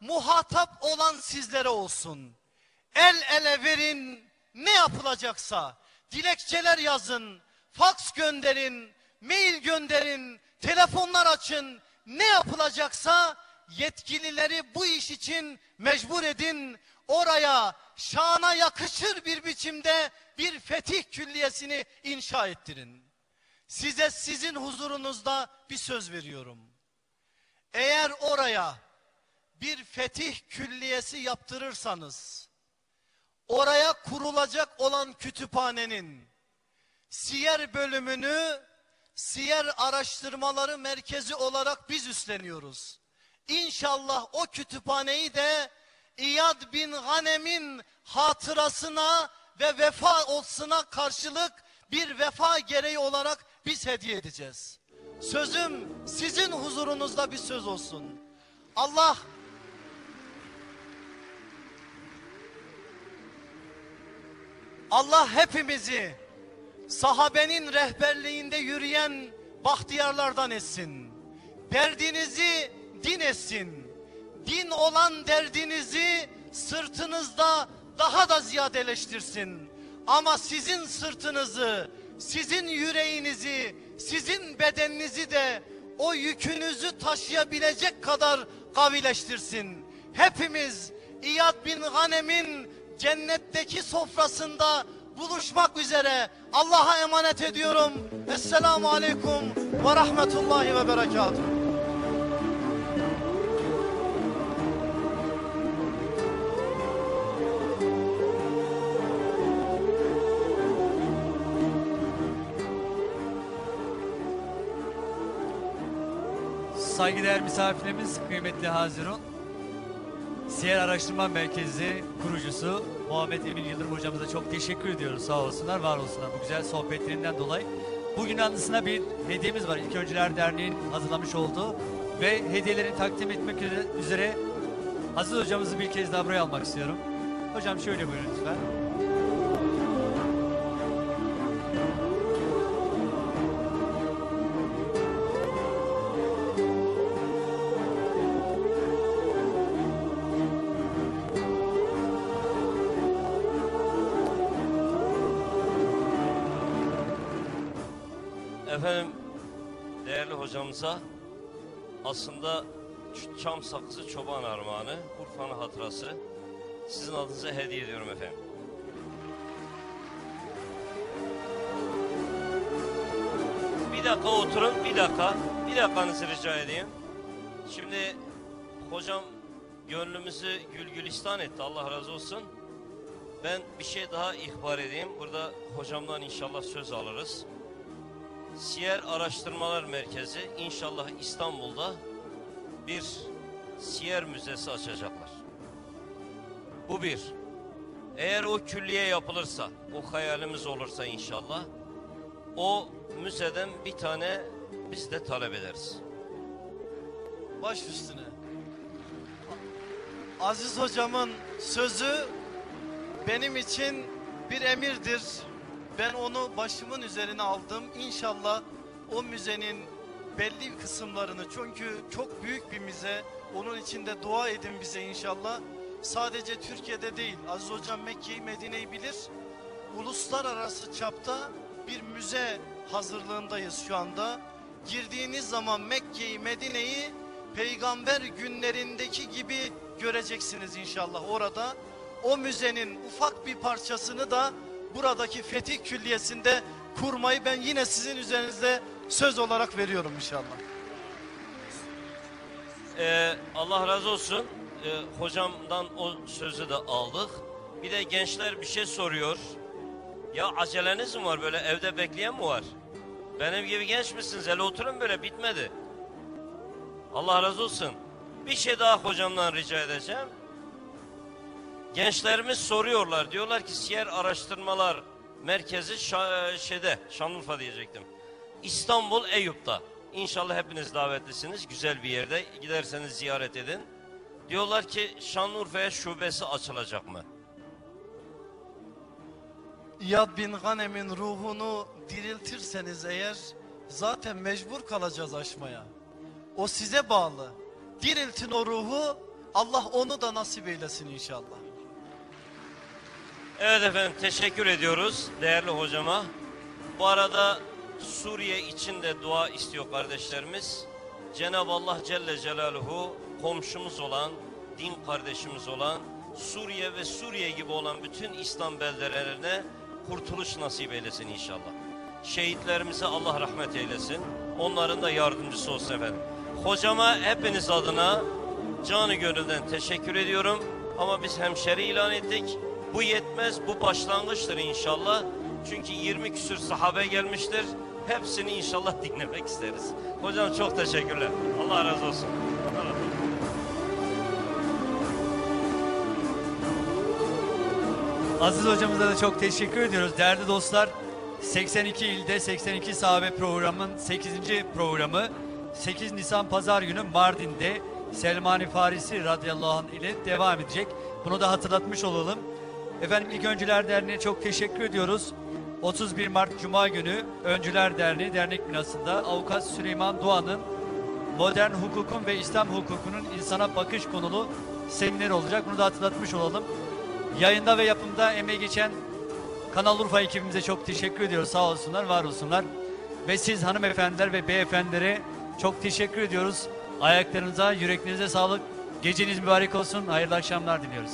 muhatap olan sizlere olsun. El ele verin ne yapılacaksa dilekçeler yazın, faks gönderin, mail gönderin, telefonlar açın. Ne yapılacaksa yetkilileri bu iş için mecbur edin. Oraya şana yakışır bir biçimde bir fetih külliyesini inşa ettirin. Size sizin huzurunuzda bir söz veriyorum. Eğer oraya bir fetih külliyesi yaptırırsanız, oraya kurulacak olan kütüphanenin siyer bölümünü siyer araştırmaları merkezi olarak biz üstleniyoruz. İnşallah o kütüphaneyi de İyad bin Ghanem'in hatırasına ve vefa olsuna karşılık bir vefa gereği olarak biz hediye edeceğiz. Sözüm sizin huzurunuzda bir söz olsun. Allah Allah hepimizi sahabenin rehberliğinde yürüyen bahtiyarlardan etsin. Derdinizi din etsin. Din olan derdinizi sırtınızda daha da ziyadeleştirsin. Ama sizin sırtınızı, sizin yüreğinizi, sizin bedeninizi de o yükünüzü taşıyabilecek kadar kavileştirsin. Hepimiz İyad bin Ghanem'in cennetteki sofrasında buluşmak üzere Allah'a emanet ediyorum. Esselamu Aleyküm ve Rahmetullahi ve Berekatuhu. Saygıdeğer misafirlerimiz, kıymetli Hazirun. Siyer Araştırma Merkezi kurucusu Muhammed Emin Yıldırım hocamıza çok teşekkür ediyoruz. Sağ olsunlar, var olsunlar bu güzel sohbetlerinden dolayı. Bugün anısına bir hediyemiz var. İlk Öncüler Derneği'nin hazırlamış olduğu ve hediyelerini takdim etmek üzere Aziz hocamızı bir kez daha buraya almak istiyorum. Hocam şöyle buyurun lütfen. Hocamıza aslında çam sakızı çoban armağanı, Urfa'nın hatırası sizin adınıza hediye ediyorum efendim. Bir dakika oturun, bir dakika. Bir dakikanızı rica edeyim. Şimdi hocam gönlümüzü gül gülistan etti. Allah razı olsun. Ben bir şey daha ihbar edeyim. Burada hocamdan inşallah söz alırız. Siyer Araştırmalar Merkezi inşallah İstanbul'da bir siyer müzesi açacaklar. Bu bir. Eğer o külliye yapılırsa, o hayalimiz olursa inşallah, o müzeden bir tane biz de talep ederiz. Baş üstüne. Aziz hocamın sözü benim için bir emirdir. Ben onu başımın üzerine aldım. İnşallah o müzenin belli kısımlarını çünkü çok büyük bir müze. Onun içinde dua edin bize inşallah. Sadece Türkiye'de değil. Aziz hocam Mekke'yi Medine'yi bilir. Uluslararası çapta bir müze hazırlığındayız şu anda. Girdiğiniz zaman Mekke'yi Medine'yi peygamber günlerindeki gibi göreceksiniz inşallah orada. O müzenin ufak bir parçasını da buradaki Fetih Külliyesi'nde kurmayı ben yine sizin üzerinizde söz olarak veriyorum inşallah. Ee, Allah razı olsun. Ee, hocamdan o sözü de aldık. Bir de gençler bir şey soruyor. Ya aceleniz mi var böyle evde bekleyen mi var? Benim gibi genç misiniz? Hele oturun böyle bitmedi. Allah razı olsun. Bir şey daha hocamdan rica edeceğim. Gençlerimiz soruyorlar. Diyorlar ki Siyer Araştırmalar Merkezi Şa- şeyde Şanlıurfa diyecektim. İstanbul Eyüp'te. İnşallah hepiniz davetlisiniz. Güzel bir yerde. Giderseniz ziyaret edin. Diyorlar ki Şanlıurfa'ya şubesi açılacak mı? İyad bin Ghanem'in ruhunu diriltirseniz eğer zaten mecbur kalacağız aşmaya. O size bağlı. Diriltin o ruhu Allah onu da nasip eylesin inşallah. Evet efendim teşekkür ediyoruz değerli hocama. Bu arada Suriye için de dua istiyor kardeşlerimiz. Cenab-ı Allah Celle Celaluhu komşumuz olan, din kardeşimiz olan, Suriye ve Suriye gibi olan bütün İslam beldelerine kurtuluş nasip eylesin inşallah. Şehitlerimize Allah rahmet eylesin. Onların da yardımcısı olsun efendim. Hocama hepiniz adına canı gönülden teşekkür ediyorum. Ama biz hemşeri ilan ettik. Bu yetmez, bu başlangıçtır inşallah. Çünkü 20 küsür sahabe gelmiştir. Hepsini inşallah dinlemek isteriz. Hocam çok teşekkürler. Allah razı olsun. Aziz hocamıza da çok teşekkür ediyoruz. Değerli dostlar 82 ilde 82 sahabe programın 8. programı 8 Nisan Pazar günü Mardin'de Selmani Farisi radıyallahu anh ile devam edecek. Bunu da hatırlatmış olalım. Efendim İlk Öncüler Derneği'ne çok teşekkür ediyoruz. 31 Mart Cuma günü Öncüler Derneği dernek binasında Avukat Süleyman Doğan'ın modern hukukun ve İslam hukukunun insana bakış konulu seminer olacak. Bunu da hatırlatmış olalım. Yayında ve yapımda emeği geçen Kanal Urfa ekibimize çok teşekkür ediyoruz. Sağ olsunlar, var olsunlar. Ve siz hanımefendiler ve beyefendilere çok teşekkür ediyoruz. Ayaklarınıza, yüreklerinize sağlık. Geceniz mübarek olsun. Hayırlı akşamlar diliyoruz.